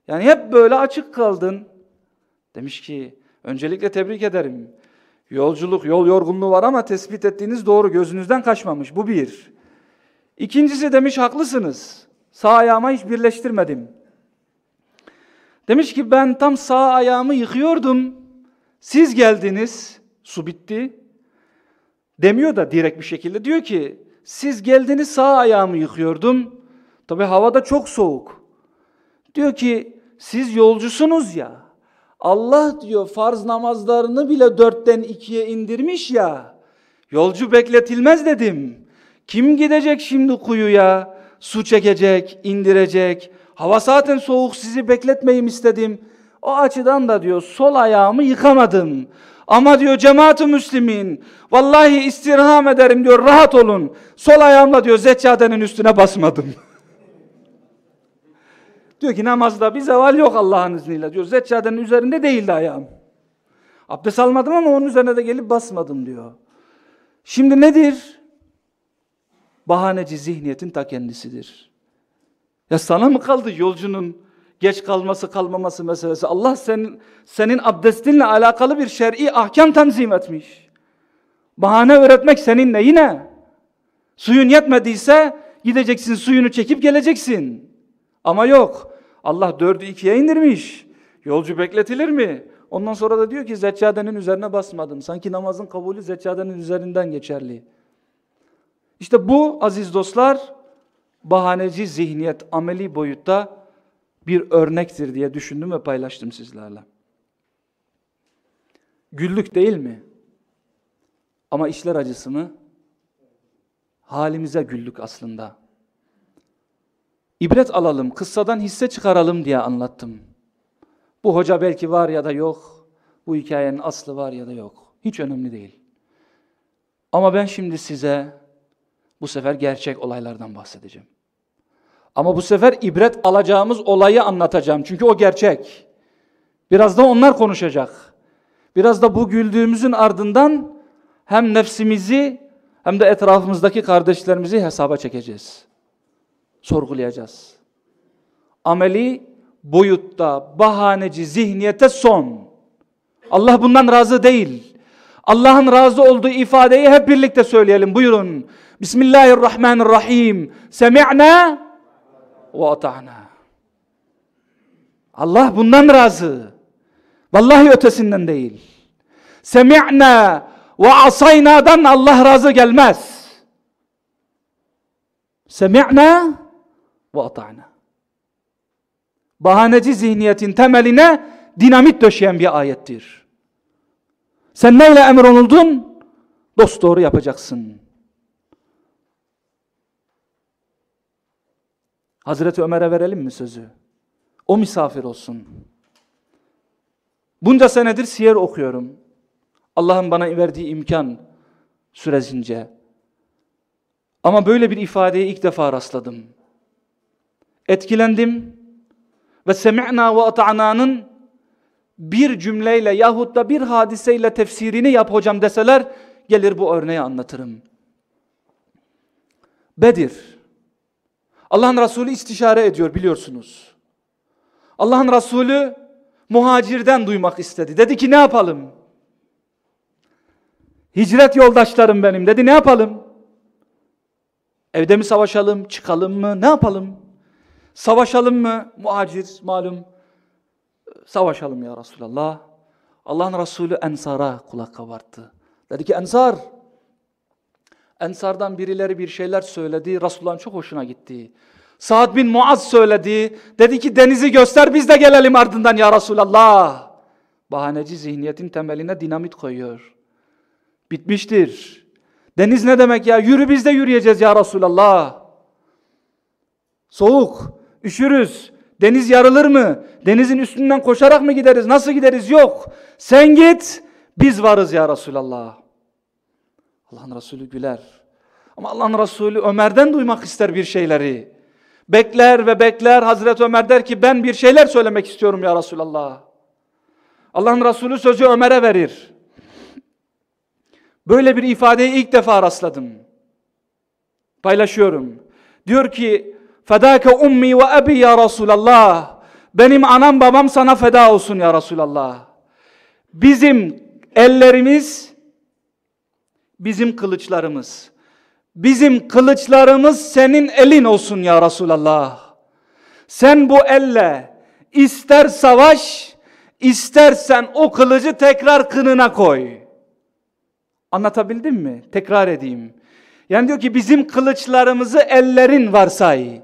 Yani hep böyle açık kaldın. Demiş ki öncelikle tebrik ederim. Yolculuk, yol yorgunluğu var ama tespit ettiğiniz doğru gözünüzden kaçmamış. Bu bir. İkincisi demiş haklısınız. Sağ ayağıma hiç birleştirmedim. Demiş ki ben tam sağ ayağımı yıkıyordum. Siz geldiniz. Su bitti. Demiyor da direkt bir şekilde. Diyor ki siz geldiniz sağ ayağımı yıkıyordum. Tabi havada çok soğuk. Diyor ki siz yolcusunuz ya. Allah diyor farz namazlarını bile dörtten ikiye indirmiş ya. Yolcu bekletilmez dedim. Kim gidecek şimdi kuyuya? Su çekecek, indirecek. Hava zaten soğuk sizi bekletmeyim istedim. O açıdan da diyor sol ayağımı yıkamadım. Ama diyor cemaat-ı müslimin vallahi istirham ederim diyor rahat olun. Sol ayağımla diyor zeccadenin üstüne basmadım. [laughs] diyor ki namazda bir zeval yok Allah'ın izniyle diyor. Zeccadenin üzerinde değildi ayağım. Abdest almadım ama onun üzerine de gelip basmadım diyor. Şimdi nedir? Bahaneci zihniyetin ta kendisidir. Ya sana mı kaldı yolcunun geç kalması kalmaması meselesi. Allah senin, senin abdestinle alakalı bir şer'i ahkam tanzim etmiş. Bahane öğretmek seninle yine. Suyun yetmediyse gideceksin suyunu çekip geleceksin. Ama yok. Allah dördü ikiye indirmiş. Yolcu bekletilir mi? Ondan sonra da diyor ki zeccadenin üzerine basmadım. Sanki namazın kabulü zeccadenin üzerinden geçerli. İşte bu aziz dostlar bahaneci zihniyet ameli boyutta bir örnektir diye düşündüm ve paylaştım sizlerle. Güllük değil mi? Ama işler acısı mı? Halimize güllük aslında. İbret alalım, kıssadan hisse çıkaralım diye anlattım. Bu hoca belki var ya da yok. Bu hikayenin aslı var ya da yok. Hiç önemli değil. Ama ben şimdi size bu sefer gerçek olaylardan bahsedeceğim. Ama bu sefer ibret alacağımız olayı anlatacağım. Çünkü o gerçek. Biraz da onlar konuşacak. Biraz da bu güldüğümüzün ardından hem nefsimizi hem de etrafımızdaki kardeşlerimizi hesaba çekeceğiz. Sorgulayacağız. Ameli boyutta, bahaneci, zihniyete son. Allah bundan razı değil. Allah'ın razı olduğu ifadeyi hep birlikte söyleyelim. Buyurun. Bismillahirrahmanirrahim. Semi'na ve ata'na. Allah bundan razı. Vallahi ötesinden değil. Semi'na ve asayna'dan Allah razı gelmez. Semi'na ve ata'na. Bahaneci zihniyetin temeline dinamit döşeyen bir ayettir. Sen neyle emir onuldun? Dost doğru yapacaksın. Hazreti Ömer'e verelim mi sözü? O misafir olsun. Bunca senedir siyer okuyorum. Allah'ın bana verdiği imkan sürecince. Ama böyle bir ifadeye ilk defa rastladım. Etkilendim ve semi'na ve ata'na'nın bir cümleyle yahut da bir hadiseyle tefsirini yap hocam deseler gelir bu örneği anlatırım. Bedir. Allah'ın Resulü istişare ediyor biliyorsunuz. Allah'ın Resulü muhacirden duymak istedi. Dedi ki ne yapalım? Hicret yoldaşlarım benim dedi ne yapalım? Evde mi savaşalım, çıkalım mı, ne yapalım? Savaşalım mı? Muhacir malum. Savaşalım ya Resulallah. Allah'ın Resulü Ensar'a kulak kabarttı. Dedi ki Ensar, Ensardan birileri bir şeyler söyledi. Resulullah'ın çok hoşuna gitti. Sa'd bin Muaz söyledi. Dedi ki denizi göster biz de gelelim ardından ya Resulallah. Bahaneci zihniyetin temeline dinamit koyuyor. Bitmiştir. Deniz ne demek ya? Yürü biz de yürüyeceğiz ya Resulallah. Soğuk, üşürüz. Deniz yarılır mı? Denizin üstünden koşarak mı gideriz? Nasıl gideriz? Yok. Sen git, biz varız ya Resulallah. Allah'ın Resulü güler. Ama Allah'ın Resulü Ömer'den duymak ister bir şeyleri. Bekler ve bekler. Hazreti Ömer der ki ben bir şeyler söylemek istiyorum ya Resulallah. Allah'ın Resulü sözü Ömer'e verir. Böyle bir ifadeye ilk defa rastladım. Paylaşıyorum. Diyor ki fedâke ummi ve abi ya Resulallah. Benim anam babam sana feda olsun ya Resulallah. Bizim ellerimiz bizim kılıçlarımız. Bizim kılıçlarımız senin elin olsun ya Resulallah. Sen bu elle ister savaş, istersen o kılıcı tekrar kınına koy. Anlatabildim mi? Tekrar edeyim. Yani diyor ki bizim kılıçlarımızı ellerin varsay.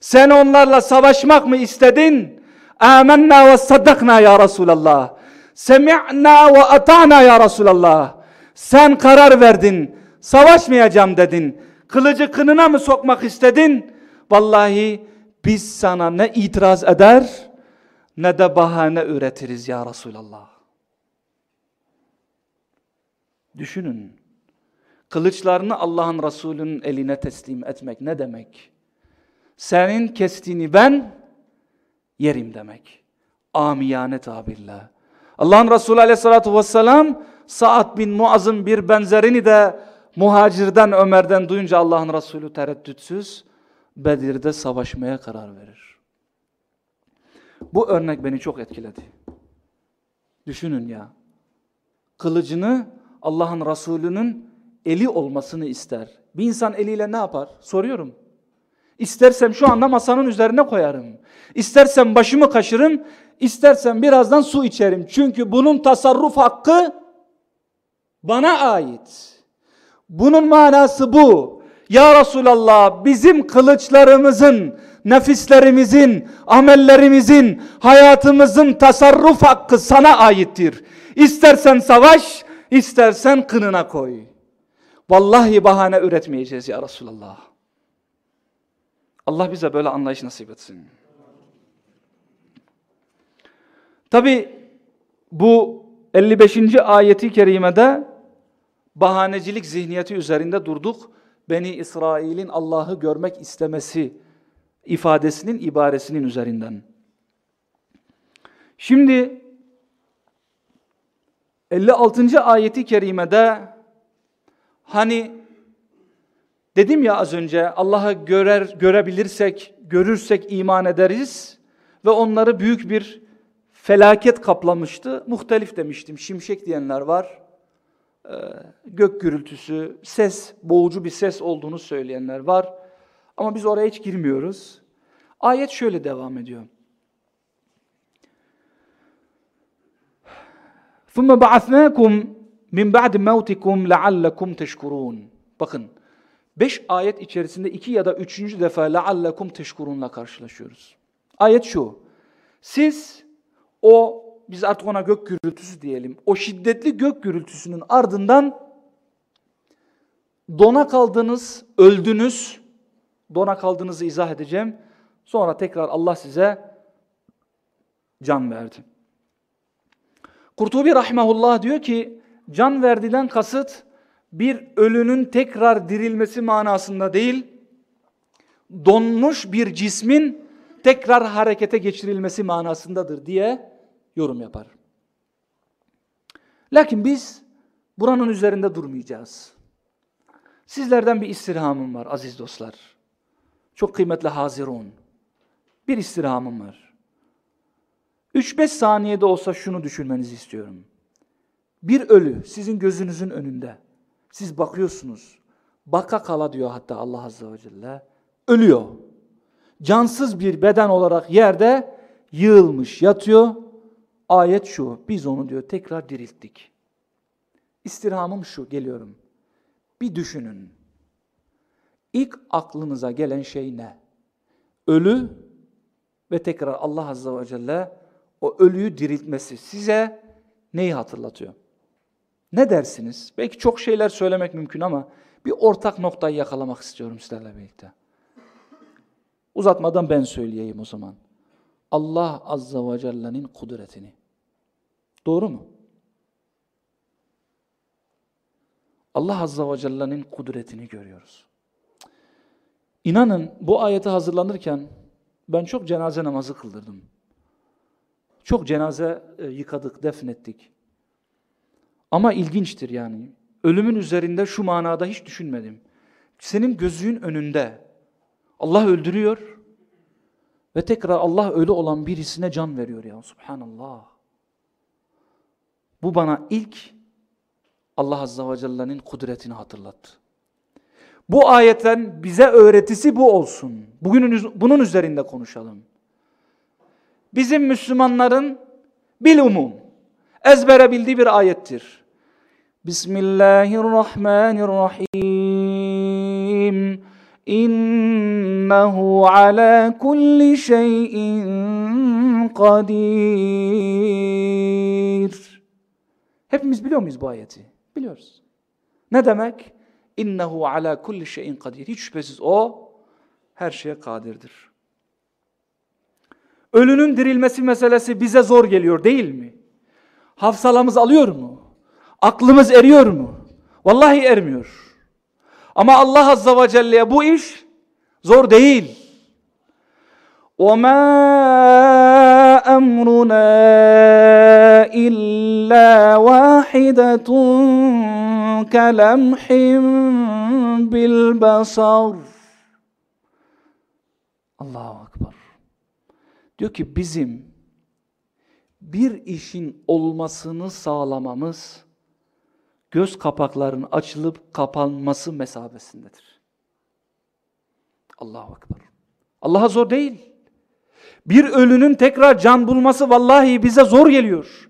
Sen onlarla savaşmak mı istedin? Âmennâ ve saddakna ya Resulallah. Semi'na ve ata'na ya Resulallah. Sen karar verdin. Savaşmayacağım dedin. Kılıcı kınına mı sokmak istedin? Vallahi biz sana ne itiraz eder ne de bahane üretiriz ya Resulallah. Düşünün. Kılıçlarını Allah'ın Resulü'nün eline teslim etmek ne demek? Senin kestiğini ben yerim demek. Amiyane tabirle. Allah'ın Resulü aleyhissalatü vesselam Sa'd bin Muaz'ın bir benzerini de muhacirden Ömer'den duyunca Allah'ın Resulü tereddütsüz Bedir'de savaşmaya karar verir. Bu örnek beni çok etkiledi. Düşünün ya. Kılıcını Allah'ın Resulü'nün eli olmasını ister. Bir insan eliyle ne yapar? Soruyorum. İstersem şu anda masanın üzerine koyarım. İstersem başımı kaşırım, istersem birazdan su içerim. Çünkü bunun tasarruf hakkı bana ait. Bunun manası bu. Ya Resulallah bizim kılıçlarımızın, nefislerimizin, amellerimizin, hayatımızın tasarruf hakkı sana aittir. İstersen savaş, istersen kınına koy. Vallahi bahane üretmeyeceğiz ya Resulallah. Allah bize böyle anlayış nasip etsin. Tabi bu 55. ayeti kerimede bahanecilik zihniyeti üzerinde durduk. Beni İsrail'in Allah'ı görmek istemesi ifadesinin ibaresinin üzerinden. Şimdi 56. ayeti kerimede hani dedim ya az önce Allah'ı görer görebilirsek, görürsek iman ederiz ve onları büyük bir felaket kaplamıştı. Muhtelif demiştim. Şimşek diyenler var. Ee, gök gürültüsü, ses, boğucu bir ses olduğunu söyleyenler var. Ama biz oraya hiç girmiyoruz. Ayet şöyle devam ediyor. ثُمَّ بَعَثْنَاكُمْ مِنْ بَعْدِ مَوْتِكُمْ لَعَلَّكُمْ تَشْكُرُونَ Bakın, beş ayet içerisinde iki ya da üçüncü defa لَعَلَّكُمْ تَشْكُرُونَla karşılaşıyoruz. Ayet şu, siz o biz artık ona gök gürültüsü diyelim. O şiddetli gök gürültüsünün ardından dona kaldınız, öldünüz. Dona kaldığınızı izah edeceğim. Sonra tekrar Allah size can verdi. Kurtubi rahmehullah diyor ki can verdiden kasıt bir ölünün tekrar dirilmesi manasında değil, donmuş bir cismin tekrar harekete geçirilmesi manasındadır diye yorum yapar. Lakin biz buranın üzerinde durmayacağız. Sizlerden bir istirhamım var aziz dostlar. Çok kıymetli hazirun. Bir istirhamım var. 3-5 saniyede olsa şunu düşünmenizi istiyorum. Bir ölü sizin gözünüzün önünde. Siz bakıyorsunuz. Baka kala diyor hatta Allah Azze ve Celle. Ölüyor. Cansız bir beden olarak yerde yığılmış yatıyor. Ayet şu. Biz onu diyor tekrar dirilttik. İstirhamım şu. Geliyorum. Bir düşünün. İlk aklınıza gelen şey ne? Ölü ve tekrar Allah Azze ve Celle o ölüyü diriltmesi size neyi hatırlatıyor? Ne dersiniz? Belki çok şeyler söylemek mümkün ama bir ortak noktayı yakalamak istiyorum sizlerle birlikte. Uzatmadan ben söyleyeyim o zaman. Allah Azza ve Celle'nin kudretini. Doğru mu? Allah Azza ve Celle'nin kudretini görüyoruz. İnanın bu ayete hazırlanırken ben çok cenaze namazı kıldırdım. Çok cenaze e, yıkadık, defnettik. Ama ilginçtir yani. Ölümün üzerinde şu manada hiç düşünmedim. Senin gözün önünde Allah öldürüyor ve tekrar Allah ölü olan birisine can veriyor ya. Subhanallah. Bu bana ilk Allah Azze ve Celle'nin kudretini hatırlattı. Bu ayetten bize öğretisi bu olsun. Bugün bunun üzerinde konuşalım. Bizim Müslümanların bilumum ezbere bildiği bir ayettir. Bismillahirrahmanirrahim. İnnehu ala kulli şeyin kadir. Hepimiz biliyor muyuz bu ayeti? Biliyoruz. Ne demek? İnnehu ala kulli şeyin kadir. Hiç şüphesiz o her şeye kadirdir. Ölünün dirilmesi meselesi bize zor geliyor değil mi? Hafsalamız alıyor mu? Aklımız eriyor mu? Vallahi ermiyor. Ama Allah Azza ve Celle'ye bu iş zor değil. وَمَا أَمْرُنَا إِلَّا وَاحِدَةٌ كَلَمْحٍ بِالْبَصَرِ Allahu Ekber. Diyor ki bizim bir işin olmasını sağlamamız göz kapaklarının açılıp kapanması mesabesindedir. Allahu Ekber. Allah'a zor değil. Bir ölünün tekrar can bulması vallahi bize zor geliyor.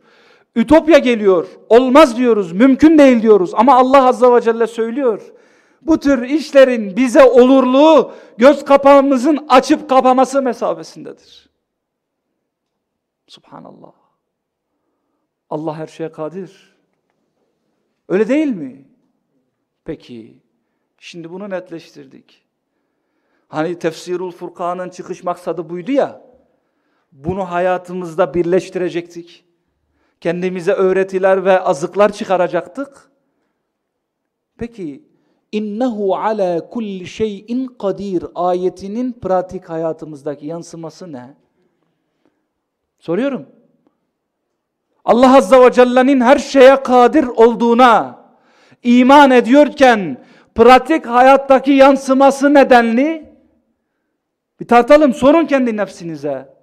Ütopya geliyor. Olmaz diyoruz, mümkün değil diyoruz. Ama Allah Azza ve Celle söylüyor. Bu tür işlerin bize olurluğu göz kapağımızın açıp kapaması mesafesindedir. Subhanallah. Allah her şeye kadir. Öyle değil mi? Peki. Şimdi bunu netleştirdik. Hani tefsirul Furkan'ın çıkış maksadı buydu ya. Bunu hayatımızda birleştirecektik. Kendimize öğretiler ve azıklar çıkaracaktık. Peki innehu ala kulli şeyin kadir ayetinin pratik hayatımızdaki yansıması ne? Soruyorum. Allah Azza ve Celle'nin her şeye kadir olduğuna iman ediyorken pratik hayattaki yansıması nedenli? Bir tartalım, sorun kendi nefsinize.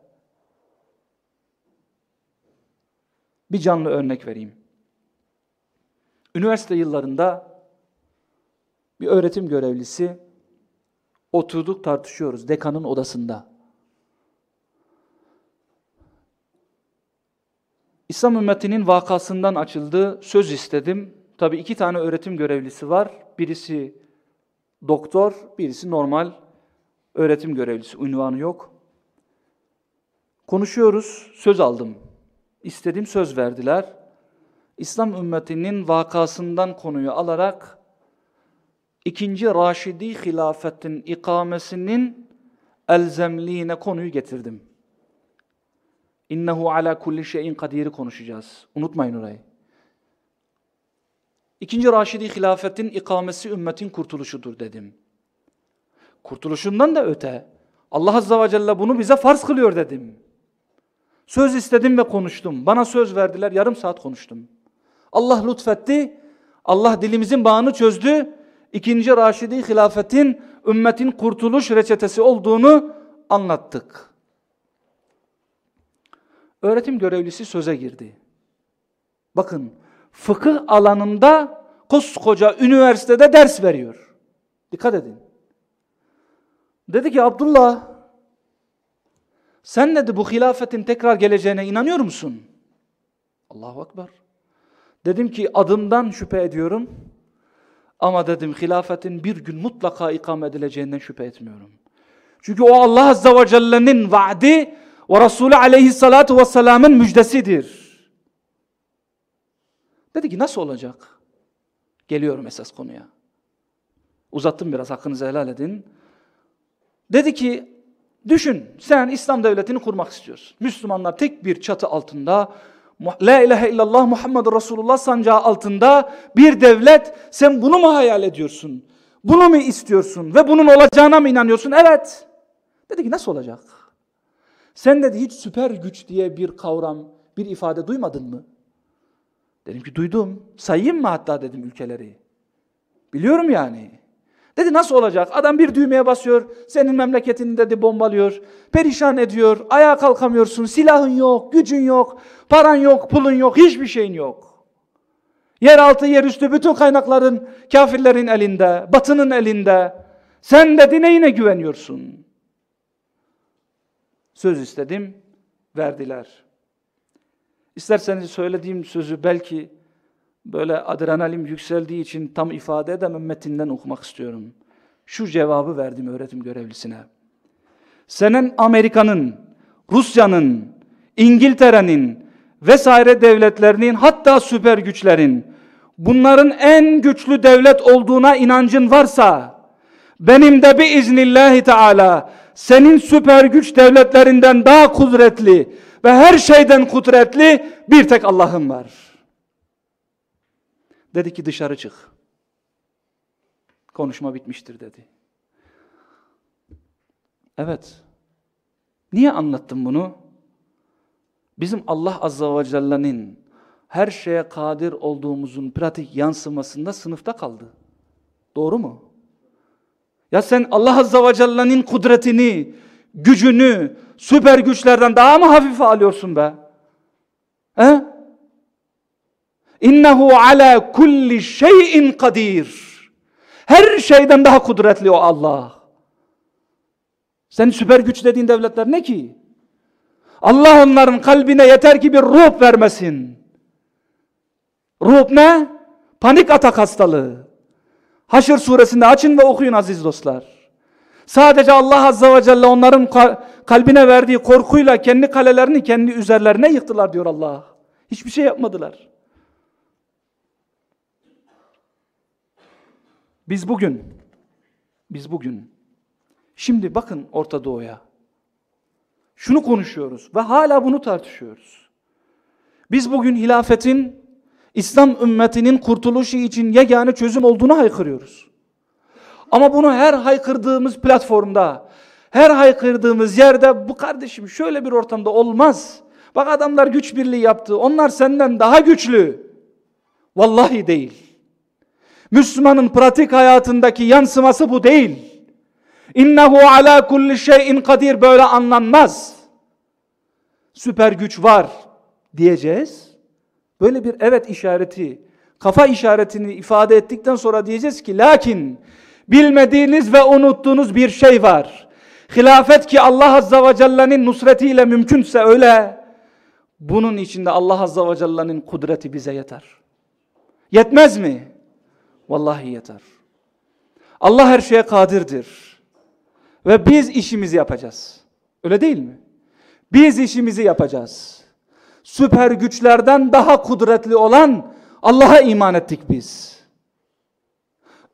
Bir canlı örnek vereyim. Üniversite yıllarında bir öğretim görevlisi oturduk tartışıyoruz dekanın odasında. İslam ümmetinin vakasından açıldı. Söz istedim. Tabi iki tane öğretim görevlisi var. Birisi doktor, birisi normal öğretim görevlisi. Ünvanı yok. Konuşuyoruz. Söz aldım. İstediğim söz verdiler. İslam ümmetinin vakasından konuyu alarak ikinci Raşidi hilafetin ikamesinin elzemliğine konuyu getirdim. İnnehu ala kulli şeyin kadiri konuşacağız. Unutmayın orayı. İkinci Raşidi hilafetin ikamesi ümmetin kurtuluşudur dedim. Kurtuluşundan da öte Allah Azze ve Celle bunu bize farz kılıyor dedim. Söz istedim ve konuştum. Bana söz verdiler yarım saat konuştum. Allah lütfetti. Allah dilimizin bağını çözdü. İkinci Raşidi hilafetin ümmetin kurtuluş reçetesi olduğunu anlattık. Öğretim görevlisi söze girdi. Bakın fıkıh alanında koskoca üniversitede ders veriyor. Dikkat edin. Dedi ki Abdullah sen dedi bu hilafetin tekrar geleceğine inanıyor musun? Allahu Ekber. Dedim ki adımdan şüphe ediyorum. Ama dedim hilafetin bir gün mutlaka ikame edileceğinden şüphe etmiyorum. Çünkü o Allah Azze ve Celle'nin vaadi ve Resulü Aleyhissalatu vesselamın müjdesidir. Dedi ki nasıl olacak? Geliyorum esas konuya. Uzattım biraz hakkınızı helal edin. Dedi ki düşün sen İslam devletini kurmak istiyorsun. Müslümanlar tek bir çatı altında La ilahe illallah Muhammed Resulullah sancağı altında bir devlet sen bunu mu hayal ediyorsun? Bunu mu istiyorsun ve bunun olacağına mı inanıyorsun? Evet. Dedi ki nasıl olacak? Sen dedi hiç süper güç diye bir kavram, bir ifade duymadın mı? Dedim ki duydum. Sayayım mı hatta dedim ülkeleri. Biliyorum yani. Dedi nasıl olacak? Adam bir düğmeye basıyor, senin memleketini dedi bombalıyor, perişan ediyor, ayağa kalkamıyorsun, silahın yok, gücün yok, paran yok, pulun yok, hiçbir şeyin yok. Yeraltı, yerüstü bütün kaynakların kafirlerin elinde, batının elinde. Sen dedi neyine güveniyorsun? Söz istedim, verdiler. İsterseniz söylediğim sözü belki böyle adrenalin yükseldiği için tam ifade edemem metinden okumak istiyorum. Şu cevabı verdim öğretim görevlisine. Senin Amerika'nın, Rusya'nın, İngiltere'nin vesaire devletlerinin hatta süper güçlerin bunların en güçlü devlet olduğuna inancın varsa benim de bir iznillahi teala senin süper güç devletlerinden daha kudretli ve her şeyden kudretli bir tek Allah'ın var. Dedi ki dışarı çık. Konuşma bitmiştir dedi. Evet. Niye anlattım bunu? Bizim Allah Azza ve Celle'nin her şeye kadir olduğumuzun pratik yansımasında sınıfta kaldı. Doğru mu? Ya sen Allah Azza ve Celle'nin kudretini, gücünü, süper güçlerden daha mı hafife alıyorsun be? He? İnnehu ala kulli şeyin kadir. Her şeyden daha kudretli o Allah. Sen süper güç dediğin devletler ne ki? Allah onların kalbine yeter ki bir ruh vermesin. Ruh ne? Panik atak hastalığı. Haşr suresinde açın ve okuyun aziz dostlar. Sadece Allah Azze ve Celle onların kalbine verdiği korkuyla kendi kalelerini kendi üzerlerine yıktılar diyor Allah. Hiçbir şey yapmadılar. Biz bugün, biz bugün, şimdi bakın Orta Doğu'ya. Şunu konuşuyoruz ve hala bunu tartışıyoruz. Biz bugün hilafetin, İslam ümmetinin kurtuluşu için yegane çözüm olduğunu haykırıyoruz. Ama bunu her haykırdığımız platformda, her haykırdığımız yerde bu kardeşim şöyle bir ortamda olmaz. Bak adamlar güç birliği yaptı. Onlar senden daha güçlü. Vallahi değil. Müslümanın pratik hayatındaki yansıması bu değil. İnnehu ala kulli şeyin kadir böyle anlanmaz. Süper güç var diyeceğiz. Böyle bir evet işareti, kafa işaretini ifade ettikten sonra diyeceğiz ki lakin bilmediğiniz ve unuttuğunuz bir şey var. Hilafet ki Allah Azza ve Celle'nin nusretiyle mümkünse öyle. Bunun içinde Allah Azza ve Celle'nin kudreti bize yeter. Yetmez mi? Vallahi yeter. Allah her şeye kadirdir. Ve biz işimizi yapacağız. Öyle değil mi? Biz işimizi yapacağız. Süper güçlerden daha kudretli olan Allah'a iman ettik biz.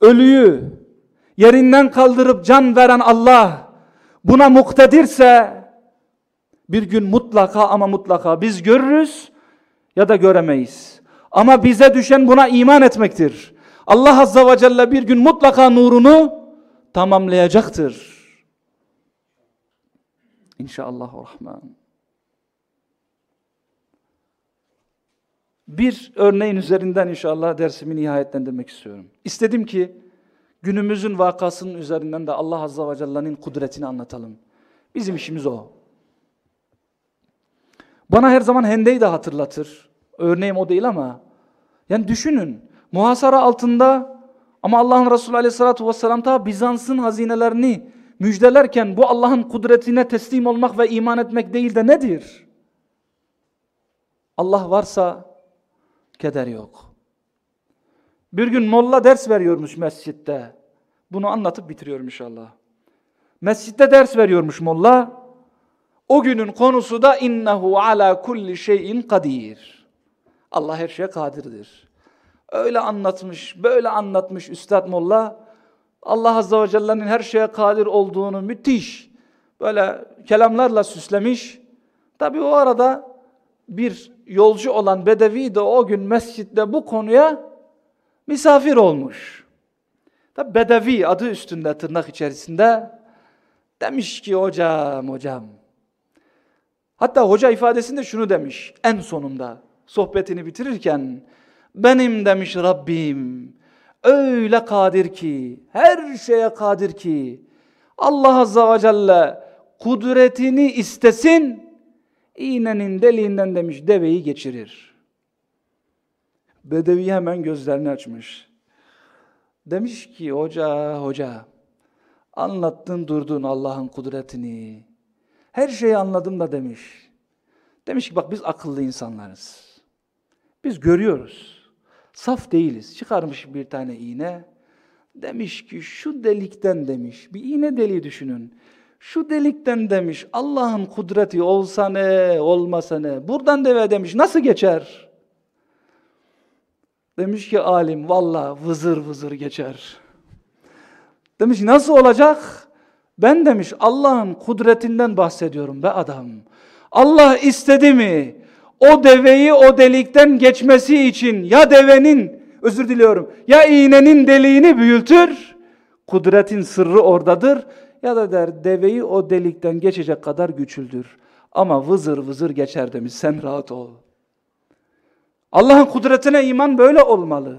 Ölüyü yerinden kaldırıp can veren Allah, buna muktedirse bir gün mutlaka ama mutlaka biz görürüz ya da göremeyiz. Ama bize düşen buna iman etmektir. Allah Azza ve Celle bir gün mutlaka nurunu tamamlayacaktır. İnşallah Rahman. Bir örneğin üzerinden inşallah dersimi nihayetlendirmek istiyorum. İstedim ki günümüzün vakasının üzerinden de Allah Azza ve Celle'nin kudretini anlatalım. Bizim işimiz o. Bana her zaman Hende'yi de hatırlatır. Örneğim o değil ama. Yani düşünün. Muhasara altında ama Allah'ın Resulü Aleyhisselatü Vesselam ta Bizans'ın hazinelerini müjdelerken bu Allah'ın kudretine teslim olmak ve iman etmek değil de nedir? Allah varsa keder yok. Bir gün molla ders veriyormuş mescitte. Bunu anlatıp bitiriyorum inşallah. Mescitte ders veriyormuş molla. O günün konusu da innehu ala kulli şeyin kadir. Allah her şeye kadirdir. Öyle anlatmış, böyle anlatmış Üstad Molla. Allah Azze ve Celle'nin her şeye kadir olduğunu müthiş böyle kelamlarla süslemiş. Tabi o arada bir yolcu olan Bedevi de o gün mescitte bu konuya misafir olmuş. Tabi Bedevi adı üstünde tırnak içerisinde demiş ki hocam hocam. Hatta hoca ifadesinde şunu demiş en sonunda sohbetini bitirirken benim demiş Rabbim öyle kadir ki her şeye kadir ki Allah Azza ve Celle kudretini istesin iğnenin deliğinden demiş deveyi geçirir. Bedevi hemen gözlerini açmış. Demiş ki hoca hoca anlattın durdun Allah'ın kudretini. Her şeyi anladım da demiş. Demiş ki bak biz akıllı insanlarız. Biz görüyoruz. Saf değiliz. Çıkarmış bir tane iğne. Demiş ki şu delikten demiş. Bir iğne deliği düşünün. Şu delikten demiş Allah'ın kudreti olsa ne olmasa ne. Buradan deve demiş nasıl geçer? Demiş ki alim valla vızır vızır geçer. Demiş nasıl olacak? Ben demiş Allah'ın kudretinden bahsediyorum be adam. Allah istedi mi o deveyi o delikten geçmesi için ya devenin özür diliyorum ya iğnenin deliğini büyütür kudretin sırrı oradadır ya da der deveyi o delikten geçecek kadar güçlüdür. Ama vızır vızır geçer demiş sen rahat ol. Allah'ın kudretine iman böyle olmalı.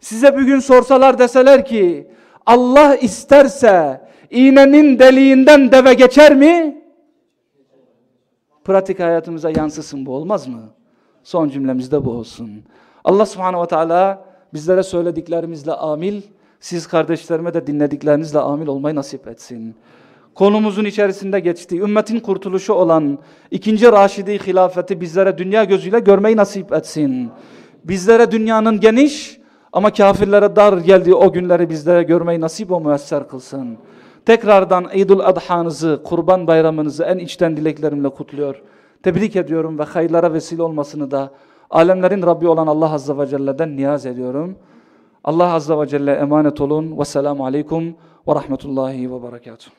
Size bir gün sorsalar deseler ki Allah isterse iğnenin deliğinden deve geçer mi? Pratik hayatımıza yansısın bu olmaz mı? Son cümlemiz de bu olsun. Allah subhanehu ve teala bizlere söylediklerimizle amil, siz kardeşlerime de dinlediklerinizle amil olmayı nasip etsin. Konumuzun içerisinde geçtiği ümmetin kurtuluşu olan ikinci Raşidi hilafeti bizlere dünya gözüyle görmeyi nasip etsin. Bizlere dünyanın geniş ama kafirlere dar geldiği o günleri bizlere görmeyi nasip o müesser kılsın. Tekrardan Eidül Adha'nızı, Kurban Bayramınızı en içten dileklerimle kutluyor. Tebrik ediyorum ve hayırlara vesile olmasını da alemlerin Rabbi olan Allah Azze ve Celle'den niyaz ediyorum. Allah Azze ve Celle emanet olun. Vesselamu Aleyküm ve Rahmetullahi ve Berekatuhu.